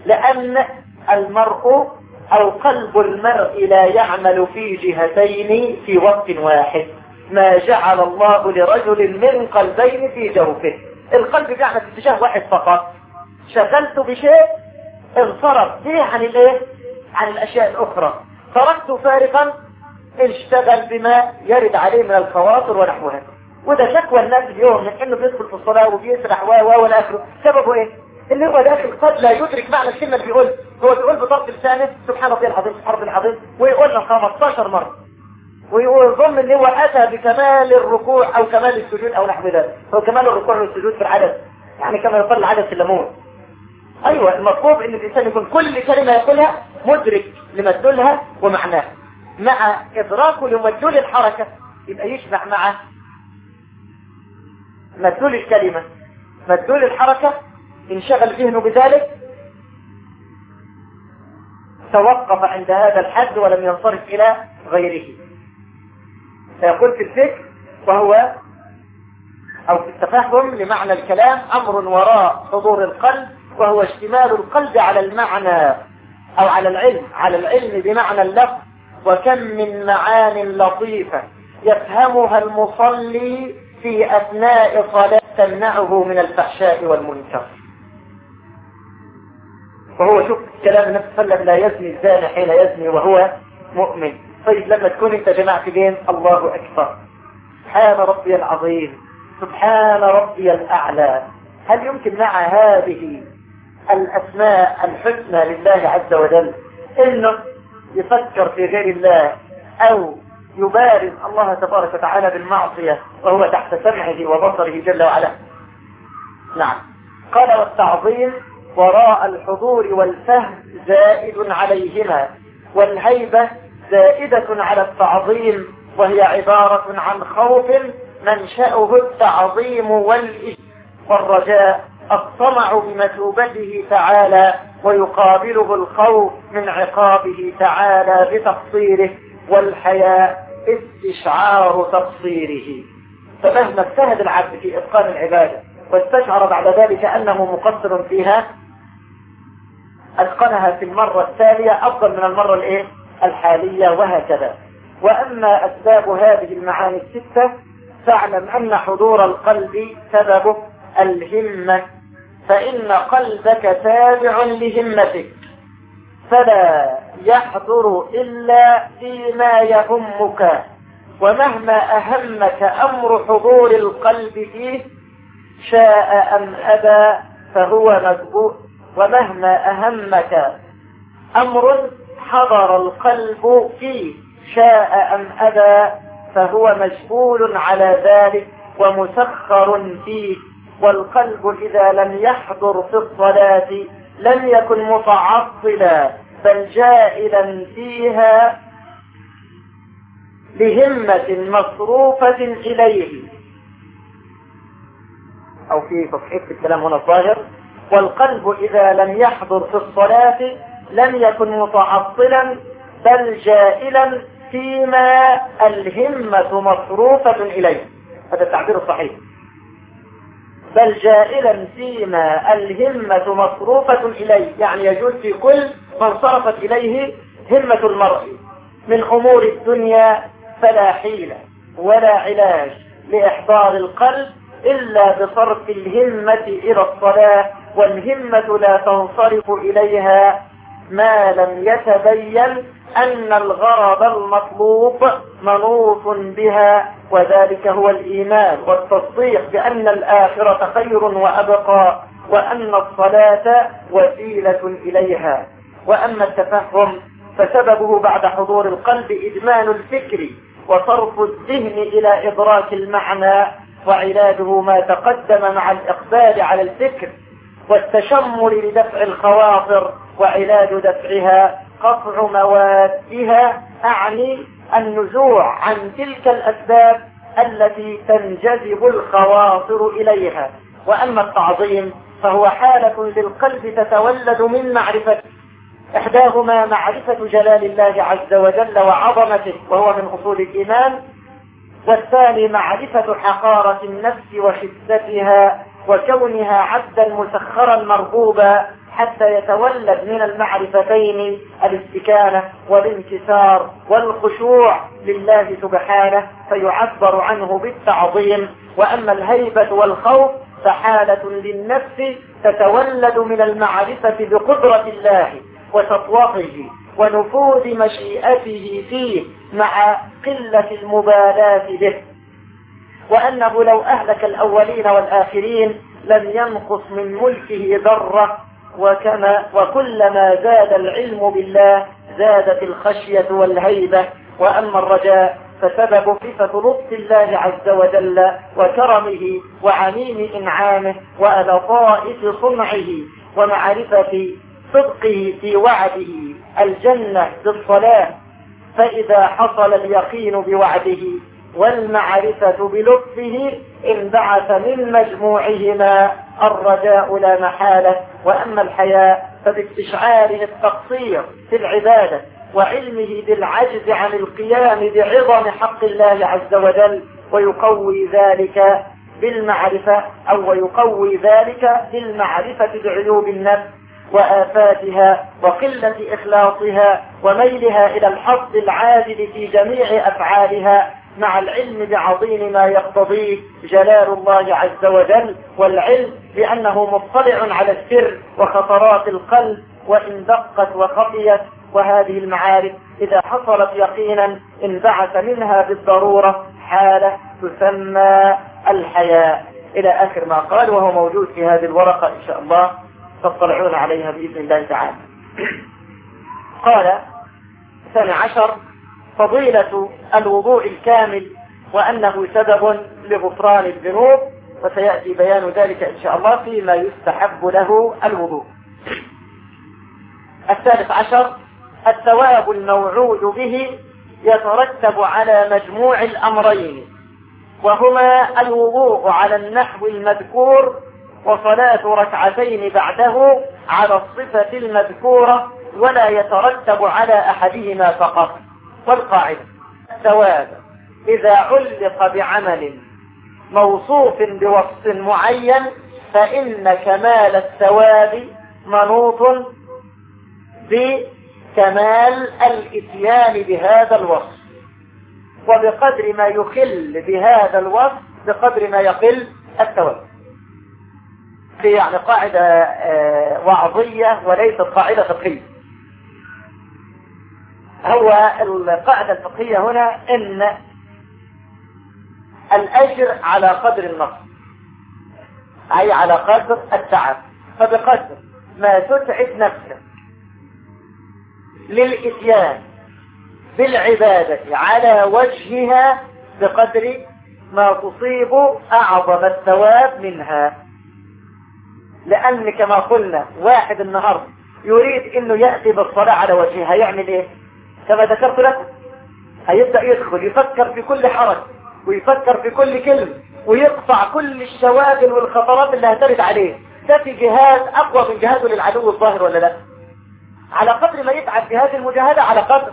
لأن المرء أو قلب المرء لا يعمل في جهتين في وقت واحد. ما جعل الله لرجل من قلبين في جوفه. القلب بيعمل في اتجاه واحد فقط. شغلت بشيء انصرف. به عن الايه؟ عن الأشياء الأخرى. تركت فارغا اشتغل بما يرد عليه من الخواطر ونحوها. وده شكوى الناس اليوم من إنه بيدخل في الصلاة وبيسرح و و اخره سببه إيه؟ اللي هو داخل قد لا يدرك معنى الكلمة اللي بيقول هو بيقول بطرف لسانه سبحان ربي العظيم سبحان ربي العظيم ويقولها 15 مرة. ويظن إن هو أتى بكمال الركوع أو كمال السجود أو نحو ذلك. هو كمال الركوع والسجود في العدد يعني كما يقول العدد في الليمون أيوه المطلوب إن الإنسان يكون كل كلمة يقولها مدرك لمدلولها ومعناها. مع ادراكه لمدلول الحركة يبقى يشبع مع مدلول الكلمة مدلول الحركة انشغل ذهنه بذلك. توقف عند هذا الحد ولم ينصرف إلى غيره. فيقول في الفكر وهو أو في التفهم لمعنى الكلام أمر وراء حضور القلب وهو اشتمال القلب على المعنى أو على العلم على العلم بمعنى اللفظ. وكم من معان لطيفة يفهمها المصلي في أثناء صلاة تمنعه من الفحشاء والمنكر. وهو شوف كلام النبي صلى الله عليه وسلم لا يزني الزاني حين يزني وهو مؤمن. طيب لما تكون انت جمعت بين الله أكبر. سبحان ربي العظيم. سبحان ربي الأعلى. هل يمكن مع هذه الأسماء الحسنى لله عز وجل إنه يفكر في غير الله أو يبارز الله تبارك وتعالى بالمعصية وهو تحت سمعه وبصره جل وعلا. نعم. قال والتعظيم وراء الحضور والفهم زائد عليهما والهيبة زائدة على التعظيم وهي عبارة عن خوف منشأه التعظيم والرجاء الطمع بمثوبته تعالى ويقابله الخوف من عقابه تعالى بتقصيره والحياء استشعار تقصيره فمهما اجتهد العبد في إتقان العبادة واستشعر بعد ذلك أنه مقصر فيها أتقنها في المرة الثانية أفضل من المرة الإيه؟ الحالية وهكذا. وأما أسباب هذه المعاني الستة فاعلم أن حضور القلب سببه الهمة فإن قلبك تابع لهمتك. فلا يحضر إلا فيما يهمك. ومهما أهمك أمر حضور القلب فيه شاء أم أبى فهو مذبوء ومهما أهمك أمر حضر القلب فيه شاء أم أبى فهو مشغول على ذلك ومسخر فيه. والقلب إذا لم يحضر في الصلاة لم يكن متعطلا بل جائلا فيها بهمة مصروفة إليه. أو في تصحيح الكلام هنا الظاهر والقلب إذا لم يحضر في الصلاة لم يكن متعطلا بل جائلا فيما الهمة مصروفة إليه. هذا التعبير الصحيح. بل جائلا فيما الهمة مصروفة إليه يعني يجوز في كل من صرفت إليه همة المرء. من أمور الدنيا فلا حيلة ولا علاج لإحضار القلب إلا بصرف الهمة إلى الصلاة والهمة لا تنصرف إليها ما لم يتبين أن الغرض المطلوب منوط بها وذلك هو الإيمان والتصديق بأن الآخرة خير وأبقى وأن الصلاة وسيلة إليها. وأما التفهم فسببه بعد حضور القلب إدمان الفكر وصرف الذهن إلى إدراك المعنى وعلاجه ما تقدم مع الإقبال على الفكر والتشمل لدفع الخواطر وعلاج دفعها قطع موادها أعني النزوع عن تلك الأسباب التي تنجذب الخواطر إليها. وأما التعظيم فهو حالة للقلب تتولد من معرفة إحداهما معرفة جلال الله عز وجل وعظمته وهو من أصول الإيمان والثاني معرفة حقارة النفس وخفتها وكونها عبدا مسخرا مرغوبا حتى يتولد من المعرفتين الاستكانة والانكسار والخشوع لله سبحانه فيعبر عنه بالتعظيم. وأما الهيبة والخوف فحالة للنفس تتولد من المعرفة بقدرة الله وتطوقه ونفوذ مشيئته فيه مع قلة المبالاة به. وأنه لو أهلك الأولين والآخرين لم ينقص من ملكه ذرة وكما وكلما زاد العلم بالله زادت الخشية والهيبة وأما الرجاء فسبب صفة لطف الله عز وجل وكرمه وعميم إنعامه ولطائف صنعه ومعرفة صدقه في وعده الجنة بالصلاة فإذا حصل اليقين بوعده والمعرفة بلطفه انبعث من مجموعهما الرجاء لا محالة وأما الحياء فباستشعاره التقصير في العبادة وعلمه بالعجز عن القيام بعظم حق الله عز وجل ويقوي ذلك بالمعرفة أو ويقوي ذلك بالمعرفة بعيوب النفس وآفاتها وقلة إخلاصها وميلها إلى الحظ العادل في جميع أفعالها. مع العلم بعظيم ما يقتضيه جلال الله عز وجل والعلم بأنه مطلع على السر وخطرات القلب وإن دقت وخفيت وهذه المعارف إذا حصلت يقينا انبعث منها بالضرورة حالة تسمى الحياء. إلى آخر ما قال وهو موجود في هذه الورقة إن شاء الله تطلعون عليها بإذن الله تعالى. قال ثاني عشر فضيلة الوضوء الكامل وأنه سبب لغفران الذنوب وسيأتي بيان ذلك إن شاء الله فيما يستحب له الوضوء. الثالث عشر الثواب الموعود به يترتب على مجموع الأمرين وهما الوضوء على النحو المذكور وصلاة ركعتين بعده على الصفة المذكورة ولا يترتب على أحدهما فقط. والقاعدة الثواب إذا علق بعمل موصوف بوصف معين فإن كمال الثواب منوط بكمال الإتيان بهذا الوصف. وبقدر ما يخل بهذا الوصف بقدر ما يقل الثواب. دي يعني قاعدة آه، وعظية وليست قاعدة فقهية. هو القاعدة الفقهية هنا إن الأجر على قدر النص أي على قدر التعب. فبقدر ما تتعب نفسك للإتيان بالعبادة على وجهها بقدر ما تصيب أعظم الثواب منها. لأن كما قلنا واحد النهاردة يريد إنه يأتي بالصلاة على وجهها يعمل إيه؟ كما ذكرت لكم هيبدأ يدخل يفكر في كل حرج ويفكر في كل كلمة ويقطع كل الشواغل والخطرات اللي هترد عليه. ده في جهاد أقوى من جهاده للعدو الظاهر ولا لا؟ على قدر ما يتعب في هذه المجاهدة على قدر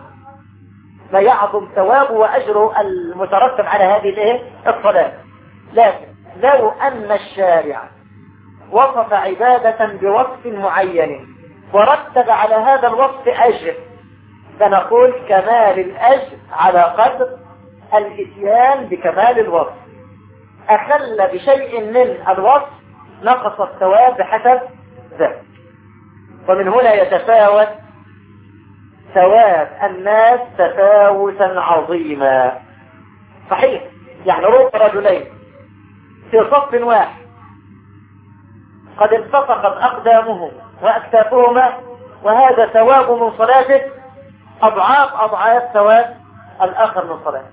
ما يعظم ثوابه وأجره المترتب على هذه الايه؟ الصلاة. لكن لو أن الشارع وصف عبادة بوصف معين ورتب على هذا الوصف أجر فنقول كمال الأجر على قدر الإتيان بكمال الوصف. أخل بشيء من الوصف نقص الثواب بحسب ذلك. ومن هنا يتفاوت ثواب الناس تفاوتا عظيما. صحيح يعني رب رجلين في صف واحد. قد التصقت أقدامهم وأكتافهما وهذا ثواب من صلاته أضعاف أضعاف ثواب الآخر من صلاة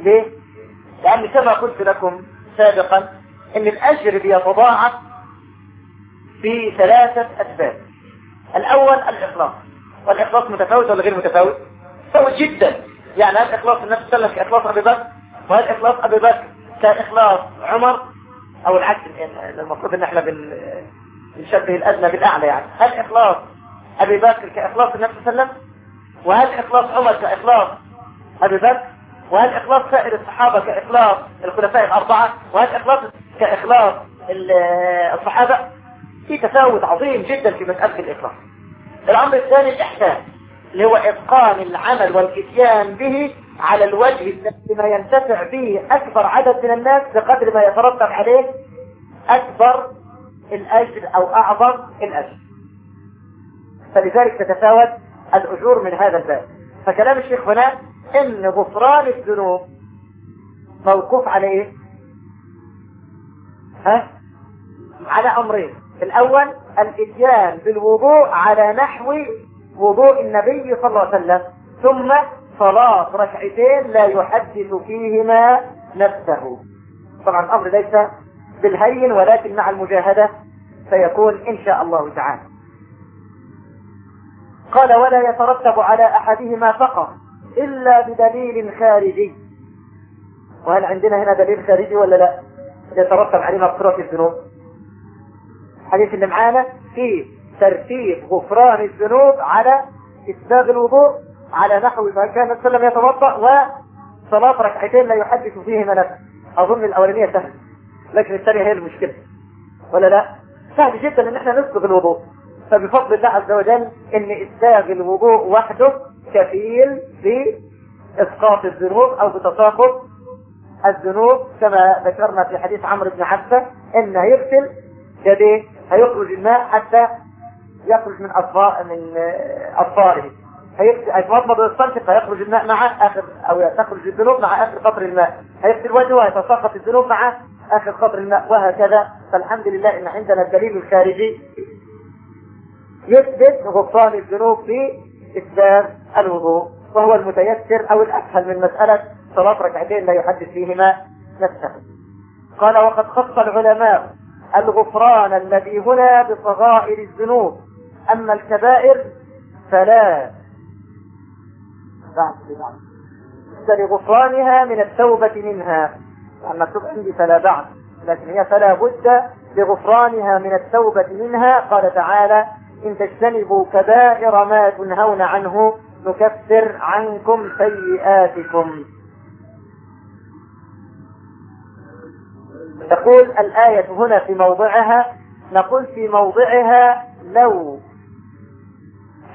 ليه؟ لأن كما قلت لكم سابقا أن الأجر بيتضاعف في ثلاثة أسباب. الأول الإخلاص. والإخلاص متفاوت ولا غير متفاوت؟ متفاوت جدا. يعني هل إخلاص النفس صلى الله كإخلاص أبي بكر؟ وهل إخلاص أبي بكر كإخلاص عمر؟ أو العكس المفروض أن إحنا بنشبه الأدنى بالأعلى يعني. هل إخلاص أبي بكر كإخلاص النفس صلى الله عليه وسلم؟ وهل إخلاص عمر كإخلاص أبي بكر؟ وهل إخلاص سائر الصحابة كإخلاص الخلفاء الأربعة؟ وهل إخلاص كإخلاص الصحابة؟ في تفاوت عظيم جدا في مسألة الإخلاص. الأمر الثاني الإحسان اللي هو إتقان العمل والإتيان به على الوجه الذي ما ينتفع به أكبر عدد من الناس بقدر ما يترتب عليه أكبر الأجر أو أعظم الأجر. فلذلك تتفاوت الأجور من هذا الباب. فكلام الشيخ هنا إن غفران الذنوب موقوف على إيه ها؟ على أمرين. الأول الإتيان بالوضوء على نحو وضوء النبي صلى الله عليه وسلم ثم صلاة ركعتين لا يحدث فيهما نفسه. طبعا الأمر ليس بالهين ولكن مع المجاهدة سيكون إن شاء الله تعالى. قال ولا يترتب على أحدهما فقط إلا بدليل خارجي. وهل عندنا هنا دليل خارجي ولا لا؟ يترتب عليه مغفرة الذنوب. الحديث اللي معانا في ترتيب غفران الذنوب على إسباغ الوضوء على نحو ما كان النبي صلى الله عليه وسلم يتوضأ وصلاة ركعتين لا يحدث فيهما نفسه أظن الأولانية سهلة لكن الثانية هي المشكلة. ولا لا؟ سهل جدا إن إحنا نسبغ الوضوء. فبفضل الله عز وجل إن اسباغ الوضوء وحده كفيل باسقاط الذنوب أو بتساقط الذنوب كما ذكرنا في حديث عمرو بن حفصه ان هيغسل يديه هيخرج الماء حتى يخرج من اطفاء من اطفائه هيتمضمض ويستنشق فيخرج الماء مع اخر أو تخرج الذنوب مع آخر قطر الماء. هيغسل وجهه ويتساقط الذنوب مع آخر قطر الماء وهكذا. فالحمد لله إن عندنا الدليل الخارجي يثبت غفران الذنوب في اثبات الوضوء وهو المتيسر أو الأسهل من مسألة صلاة ركعتين لا يحدث فيهما نفسه. قال وقد خص العلماء الغفران الذي هنا بصغائر الذنوب. أما الكبائر فلا. لغفرانها من التوبة منها. المكتوب عندي فلا بعد لكن هي فلا بد لغفرانها من التوبة منها. قال تعالى إن تجتنبوا كبائر ما تنهون عنه نكفر عنكم سيئاتكم. تقول الآية هنا في موضعها نقول في موضعها لو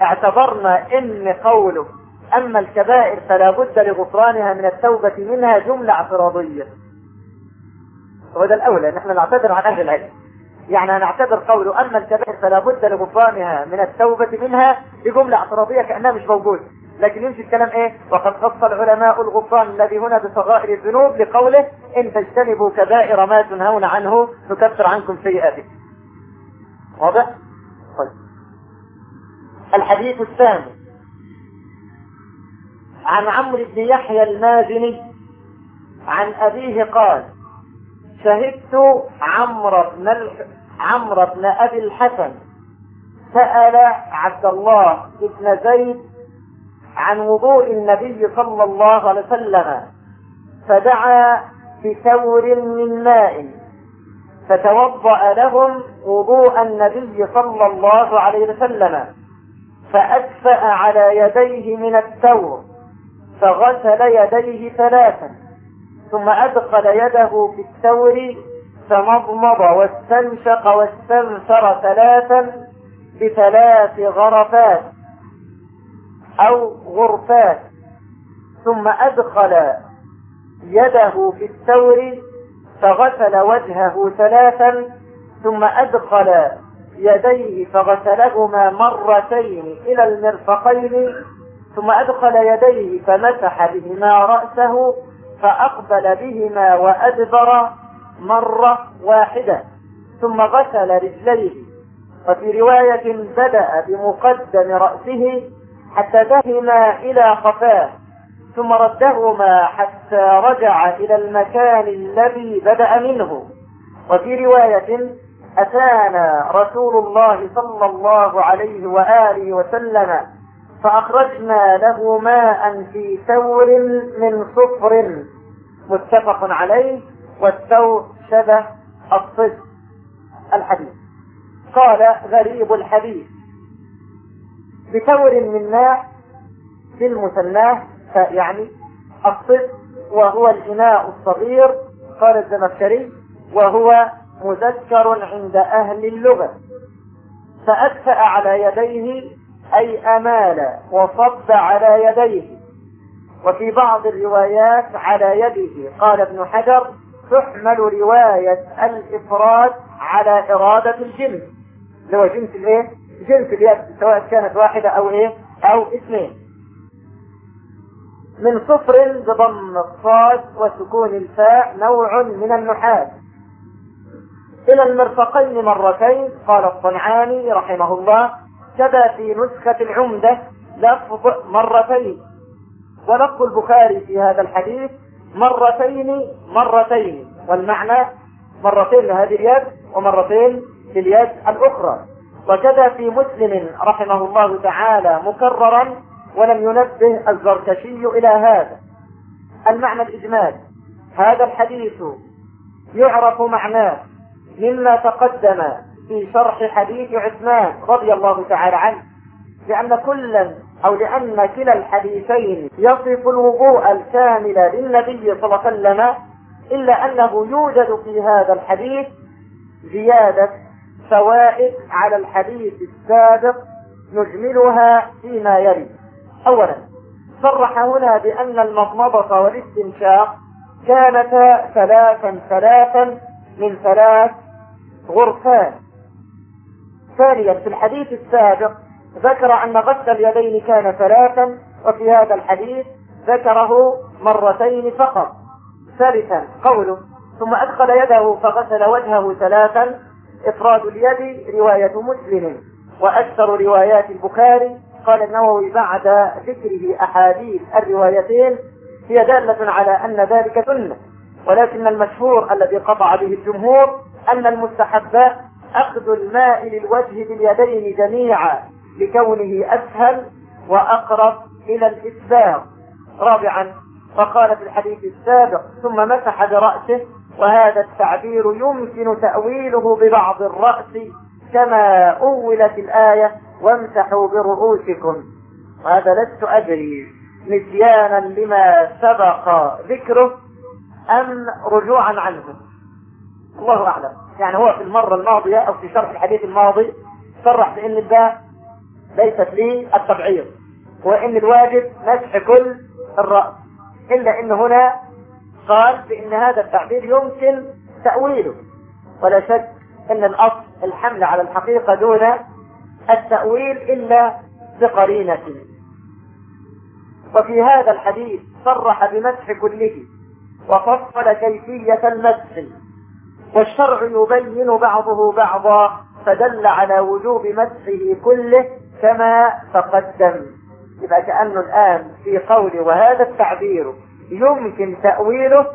اعتبرنا إن قوله أما الكبائر فلا بد لغفرانها من التوبة منها جملة اعتراضية. وهذا الأولى نحن نعتذر عن أهل العلم يعني نعتبر قوله أما الكبائر فلا بد لغفرانها من التوبة منها بجملة اعتراضية كأنها مش موجودة. لكن يمشي الكلام إيه؟ وقد خص العلماء الغفران الذي هنا بصغائر الذنوب لقوله إن تجتنبوا كبائر ما تنهون عنه نكفر عنكم سيئاتكم. واضح؟ طيب. الحديث الثاني. عن عمرو بن يحيى المازني عن أبيه قال شهدت عمرو بن. عمرو بن أبي الحسن سأل عبد الله بن زيد عن وضوء النبي صلى الله عليه وسلم فدعا بثور من ماء فتوضأ لهم وضوء النبي صلى الله عليه وسلم فأكفأ على يديه من الثور فغسل يديه ثلاثا ثم أدخل يده في الثور فمضمض واستنشق واستنثر ثلاثا بثلاث غرفات أو غرفات. ثم أدخل يده في الثور فغسل وجهه ثلاثا. ثم أدخل يديه فغسلهما مرتين إلى المرفقين. ثم أدخل يديه فمسح بهما رأسه. فأقبل بهما وأدبر مرة واحدة م غسل رجليه. وفي رواية بدأ بمقدم رأسه حتى دهما إلى قفاه ثم ردهما حتى رجع إلى المكان الذي بدأ منه. وفي رواية أتانا رسول الله صلى الله عليه وآله وسلم فأخرجنا له ماء في ثور من صفر. متفق عليه والثور شبه الصدق الحديث قال غريب الحديث. بثور من ماء في المثناة يعني الصدق وهو الإناء الصغير قال الزمخشري وهو مذكر عند أهل اللغة. فأكفأ على يديه أي أمال وصب على يديه. وفي بعض الروايات على يده. قال ابن حجر تحمل رواية الإفراد على إرادة الجنس اللي هو جنس الإيه؟ جنس اليد سواء كانت واحدة أو إيه؟ أو اثنين. من صفر بضم الصاد وسكون الفاء نوع من النحاس. إلى المرفقين مرتين قال الصنعاني رحمه الله. كذا في نسخة العمدة لفظ مرتين. ولفظ البخاري في هذا الحديث مرتين مرتين. والمعنى مرتين لهذه اليد ومرتين في اليد الأخرى. وكذا في مسلم رحمه الله تعالى مكررا ولم ينبه الزركشي إلى هذا. المعنى الإجمال. هذا الحديث يعرف معناه مما تقدم في شرح حديث عثمان رضي الله تعالى عنه لأن كلا أو لأن كلا الحديثين يصف الوضوء الكامل للنبي صلى الله عليه وسلم إلا أنه يوجد في هذا الحديث زيادة فوائد على الحديث السابق نجملها فيما يلي. أولا صرح هنا بأن المضمضة والاستنشاق كانتا ثلاثا ثلاثا من ثلاث غرفان. ثانيا في الحديث السابق ذكر أن غسل اليدين كان ثلاثا وفي هذا الحديث ذكره مرتين فقط. ثالثا قوله ثم أدخل يده فغسل وجهه ثلاثا إفراد اليد رواية مسلم. وأكثر روايات البخاري قال النووي بعد ذكره أحاديث الروايتين هي دالة على أن ذلك سنة. ولكن المشهور الذي قطع به الجمهور أن المستحب أخذ الماء للوجه باليدين جميعا لكونه أسهل وأقرب إلى الإسباغ رابعا وقال في الحديث السابق ثم مسح برأسه وهذا التعبير يمكن تأويله ببعض الرأس كما أولت الآية وامسحوا برؤوسكم. وهذا لست أدري نسيانا لما سبق ذكره أم رجوعا عنه. الله أعلم. يعني هو في المرة الماضية أو في شرح الحديث الماضي صرح بأن الباء ليست لي التبعيض وأن الواجب مسح كل الرأس إلا أن هنا قال بأن هذا التعبير يمكن تأويله ولا شك أن الأصل الحمل على الحقيقة دون التأويل إلا بقرينة. وفي هذا الحديث صرح بمسح كله وفصل كيفية المسح. والشرع يبين بعضه بعضا فدل على وجوب مسحه كله كما تقدم. يبقى كأنه الآن في قول وهذا التعبير يمكن تأويله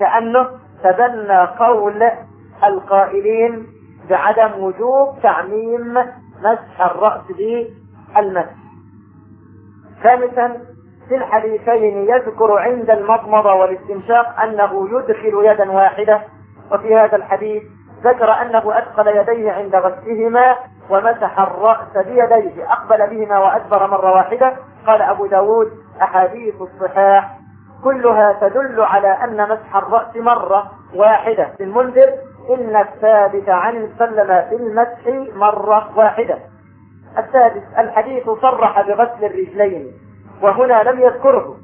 كأنه تبنى قول القائلين بعدم وجوب تعميم مسح الرأس بالمسح. خامسا في الحديثين يذكر عند المضمضة والاستنشاق أنه يدخل يدا واحدة وفي هذا الحديث ذكر أنه أدخل يديه عند غسلهما ومسح الرأس بيديه أقبل بهما وأدبر مرة واحدة قال أبو داود أحاديث الصحاح كلها تدل على أن مسح الرأس مرة واحدة. في المنذر إن الثابت عن سلم في المسح مرة واحدة. السادس الحديث صرح بغسل الرجلين وهنا لم يذكره.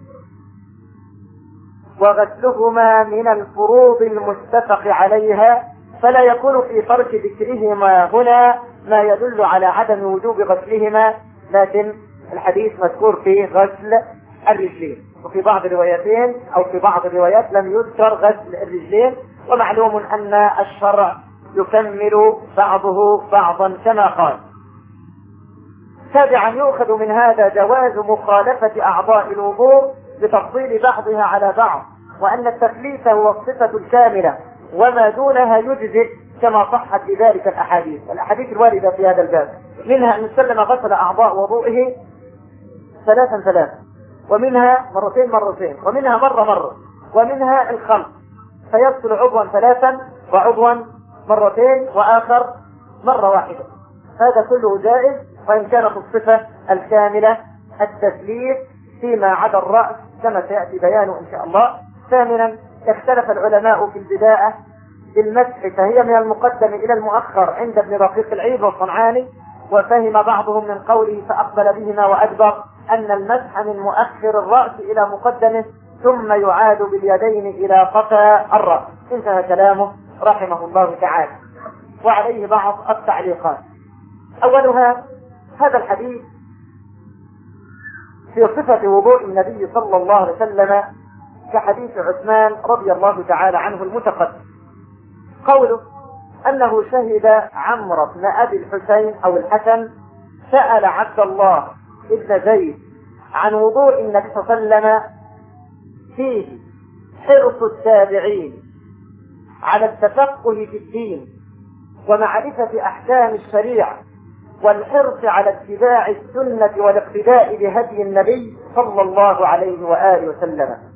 وغسلهما من الفروض المتفق عليها فلا يكون في ترك ذكرهما هنا ما يدل على عدم وجوب غسلهما لكن الحديث مذكور في غسل الرجلين. وفي بعض الروايتين أو في بعض الروايات لم يذكر غسل الرجلين ومعلوم أن الشرع يكمل بعضه بعضا كما قال. سابعا يؤخذ من هذا جواز مخالفة أعضاء الوضوء بتفضيل بعضها على بعض. وأن التثليث هو الصفة الكاملة وما دونها يجزئ كما صحت بذلك الأحاديث. الأحاديث الواردة في هذا الباب. منها أن سلم غسل أعضاء وضوئه ثلاثا ثلاثا. ومنها مرتين مرتين. ومنها مرة مرة. ومنها الخمس. فيغسل عضوا ثلاثا وعضوا مرتين وآخر مرة واحدة. هذا كله جائز وإن كانت الصفة الكاملة التثليث فيما عدا الرأس كما سيأتي بيانه إن شاء الله. ثامنا اختلف العلماء في البداءة بالمسح فهي من المقدم إلى المؤخر عند ابن رقيق العيد والصنعاني وفهم بعضهم من قوله فأقبل بهما وأدبر أن المسح من مؤخر الرأس إلى مقدمه ثم يعاد باليدين إلى قفا الرأس. انتهى كلامه رحمه الله تعالى. وعليه بعض التعليقات. أولها هذا الحديث في صفة وضوء النبي صلى الله عليه وسلم كحديث عثمان رضي الله تعالى عنه المتقدم. قوله أنه شهد عمرو بن أبي الحسين أو الحسن سأل عبد الله ابن زيد عن وضوء النبي صلى الله عليه وسلم فيه حرص التابعين على التفقه في الدين ومعرفة أحكام الشريعة والحرص على اتباع السنة والاقتداء بهدي النبي صلى الله عليه وآله وسلم.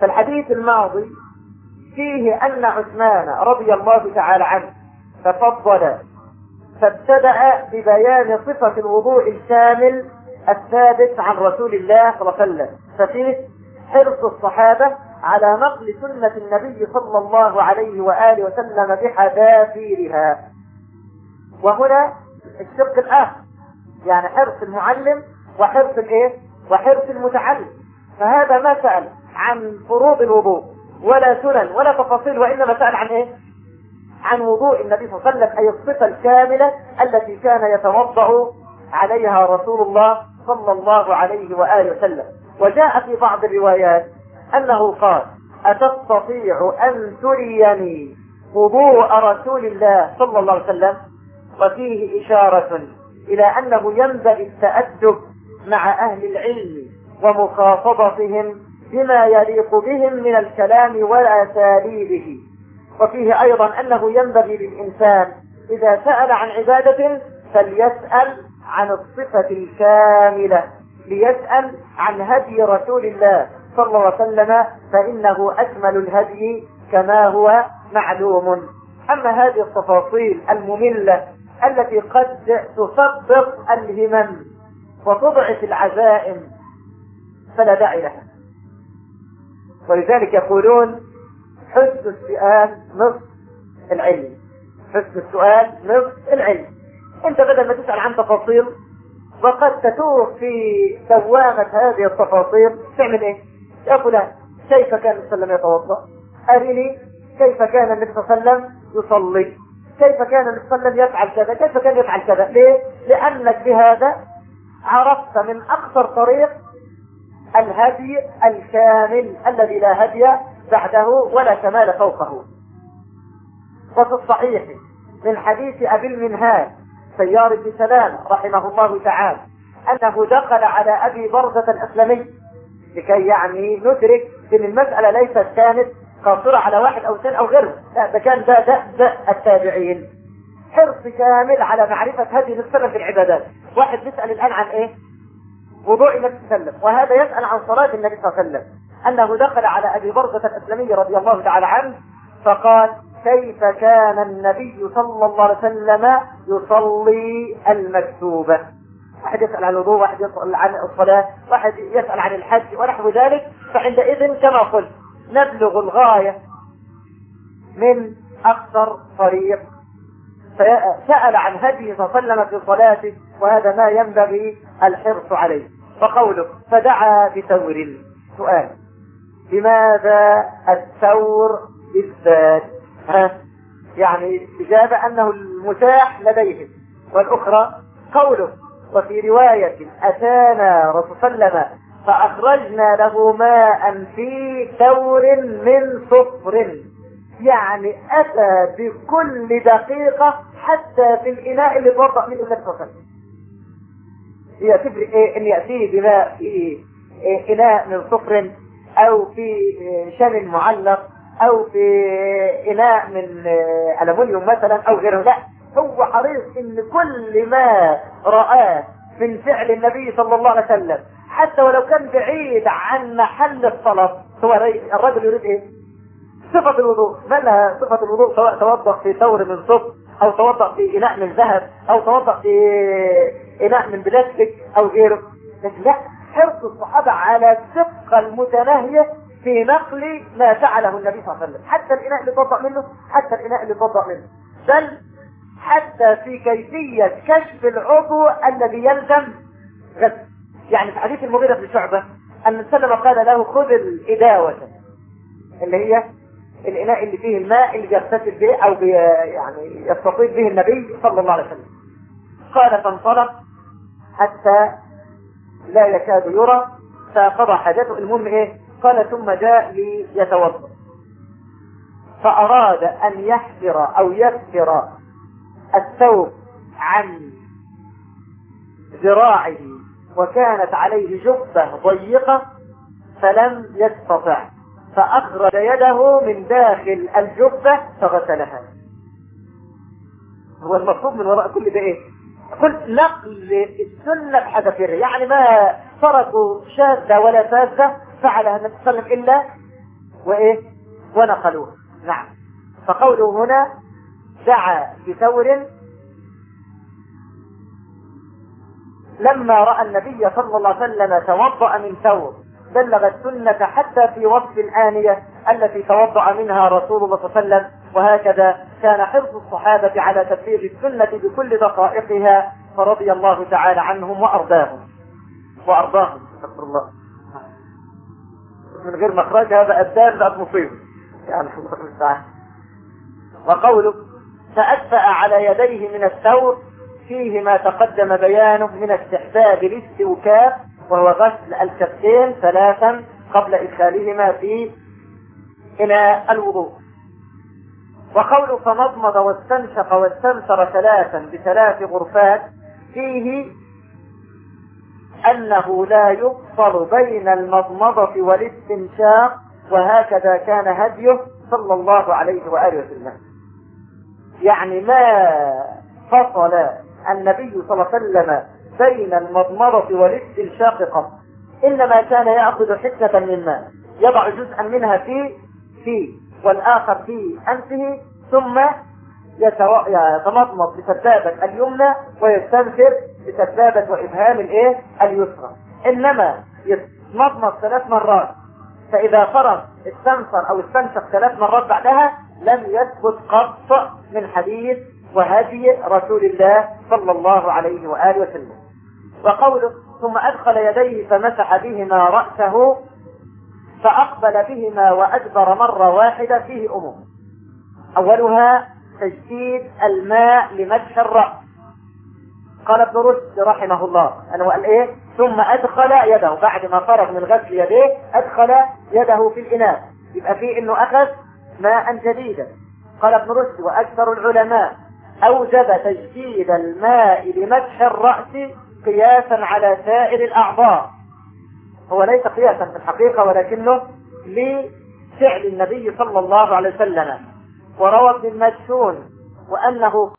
فالحديث الماضي فيه أن عثمان رضي الله تعالى عنه تفضل فابتدأ ببيان صفة الوضوء الكامل الثابت عن رسول الله صلى الله عليه وسلم. ففيه حرص الصحابة على نقل سنة النبي صلى الله عليه وآله وسلم بحذافيرها. وهنا الشق الآخر يعني حرص المعلم وحرص الإيه؟ وحرص المتعلم. فهذا ما سأل. عن فروض الوضوء ولا سنن ولا تفاصيل وإنما سأل عن إيه؟ عن وضوء النبي صلى الله عليه وسلم أي الصفة الكاملة التي كان يتوضأ عليها رسول الله صلى الله عليه وآله وسلم. وجاء في بعض الروايات أنه قال أتستطيع أن تريني وضوء رسول الله صلى الله عليه وسلم؟ وفيه إشارة إلى أنه ينبغي التأدب مع أهل العلم ومخاطبتهم بما يليق بهم من الكلام وأساليبه وفيه أيضا أنه ينبغي للإنسان إذا سأل عن عبادة فليسأل عن الصفة الكاملة ليسأل عن هدي رسول الله صلى الله عليه وسلم فإنه أكمل الهدي كما هو معلوم. أما هذه التفاصيل المملة التي قد تصدق الهمم وتضعف العزائم فلا داعي لها. ولذلك يقولون حسن السؤال نصف العلم. حسن السؤال نصف العلم. انت بدل ما تسأل عن تفاصيل وقد تتوه في دوامة هذه التفاصيل تعمل إيه؟ يا فلان كيف كان النبي صلى الله عليه وسلم يتوضا ارني كيف كان النبي صلى الله عليه وسلم يصلي؟ كيف كان النبي صلى الله عليه وسلم يفعل كذا؟ كيف كان يفعل كذا؟ ليه؟ لأنك بهذا عرفت من اقصر طريق الهدي الكامل الذي لا هدي بعده ولا كمال فوقه. وفي الصحيح من حديث أبي المنهال سيار بن سلام رحمه الله تعالى أنه دخل على أبي برزة الأسلمي لكي يعني ندرك إن المسألة ليست كانت قاصرة على واحد أو اثنين أو غيره. لا ده كان ده ده التابعين. حرص كامل على معرفة هذه السنة في العبادات. واحد بيسأل الآن عن إيه؟ وضوء النبي صلى الله عليه وسلم. وهذا يسأل عن صلاة النبي صلى الله عليه وسلم. أنه دخل على أبي برزة الأسلمي رضي الله تعالى عنه فقال كيف كان النبي صلى الله عليه وسلم يصلي المكتوبة؟ واحد يسأل عن الوضوء واحد يسأل عن الصلاة واحد يسأل عن الحج ونحو ذلك. فعندئذ كما قلت نبلغ الغاية من أكثر طريق. فسأل عن هديه صلى الله عليه وسلم في صلاته وهذا ما ينبغي الحرص عليه. فقوله فدعا بثور سؤال لماذا الثور بالذات ها؟ يعني إجابة أنه المتاح لديهم والأخرى قوله وفي رواية أتانا رسول وسلم فأخرجنا له ماء في ثور من صفر. يعني أتى بكل دقيقة حتى في الإناء اللي توضأ منه النبي صلى الله عليه وسلم. هي تفرق إيه إن يأتيه بماء في إيه إناء من صفر أو في شن معلق أو في إناء من ألمنيوم مثلا أو غيره. لا هو حريص إن كل ما رآه من فعل النبي صلى الله عليه وسلم. حتى ولو كان بعيد عن محل الصلاة هو الرجل يريد إيه؟ صفة الوضوء. ما لها صفة الوضوء؟ سواء توضأ في ثور من صف أو توضأ في إناء من ذهب أو توضأ في إناء من بلاستيك أو غيره لكن لا حرص الصحابة على الدقة المتناهية في نقل ما فعله النبي صلى الله عليه وسلم. حتى الإناء اللي توضأ منه حتى الإناء اللي توضأ منه. بل حتى في كيفية كشف العضو الذي يلزم غسل يعني في حديث المغيرة بن شعبة أن سلم قال له خذ الإداوة. اللي هي الإناء اللي فيه الماء اللي بيغتسل به أو بي يعني يستطيب به النبي صلى الله عليه وسلم. قال فانطلق حتى لا يكاد يرى فقضى حاجته. المهم إيه؟ قال ثم جاء ليتوضأ. فأراد أن يحفر أو يكسر الثوب عن ذراعه وكانت عليه جبة ضيقة فلم يستطع. فأخرج يده من داخل الجبة فغسلها. هو المطلوب من وراء كل ده إيه؟ قلت نقل السنة بحذافيرها يعني ما تركوا شاذة ولا فاذة فعلها النبي صلى الله عليه وسلم إلا وإيه؟ ونقلوها نعم. فقوله هنا دعا بثور لما رأى النبي صلى الله عليه وسلم توضأ من ثور بلغ السنة حتى في وصف الآنية التي توضأ منها رسول الله صلى الله عليه وسلم وهكذا كان حرص الصحابة على تبليغ السنة بكل دقائقها فرضي الله تعالى عنهم وأرضاهم. وأرضاهم استغفر الله. من غير مخرج هذا الدال بقت مصيبة. يعني الله وقوله فأدفأ على يديه من الثور فيه ما تقدم بيانه من استحباب الاستوكاف وهو غسل الكفين ثلاثا قبل إدخالهما في إناء الوضوء. وقوله فمضمض واستنشق واستنثر ثلاثا بثلاث غرفات فيه أنه لا يفصل بين المضمضة والاستنشاق وهكذا كان هديه صلى الله عليه وآله وسلم. يعني ما فصل النبي صلى الله عليه وسلم بين المضمضة والاستنشاق قط. إنما كان يأخذ حسنة من ماء يضع جزءا منها في في والآخر في أنفه ثم يتمضمض بسبابة اليمنى ويستنفر بسبابة وإبهام الإيه؟ اليسرى. إنما يتمضمض ثلاث مرات. فإذا فرغ استنصر أو استنشق ثلاث مرات بعدها لم يثبت قط من حديث وهدي رسول الله صلى الله عليه وآله وسلم. وقوله ثم أدخل يديه فمسح بهما رأسه فأقبل بهما وأدبر مرة واحدة فيه أمور أولها تجديد الماء لمسح الرأس. قال ابن رشد رحمه الله أنه قال إيه؟ ثم أدخل يده. بعد ما فرغ من غسل يديه أدخل يده في الإناء يبقى فيه إنه أخذ ماء جديدا. قال ابن رشد وأكثر العلماء أوجب تجديد الماء لمسح الرأس قياسا على سائر الأعضاء. هو ليس قياسا في الحقيقة ولكنه لفعل النبي صلى الله عليه وسلم وروى ابن المجشون وأنه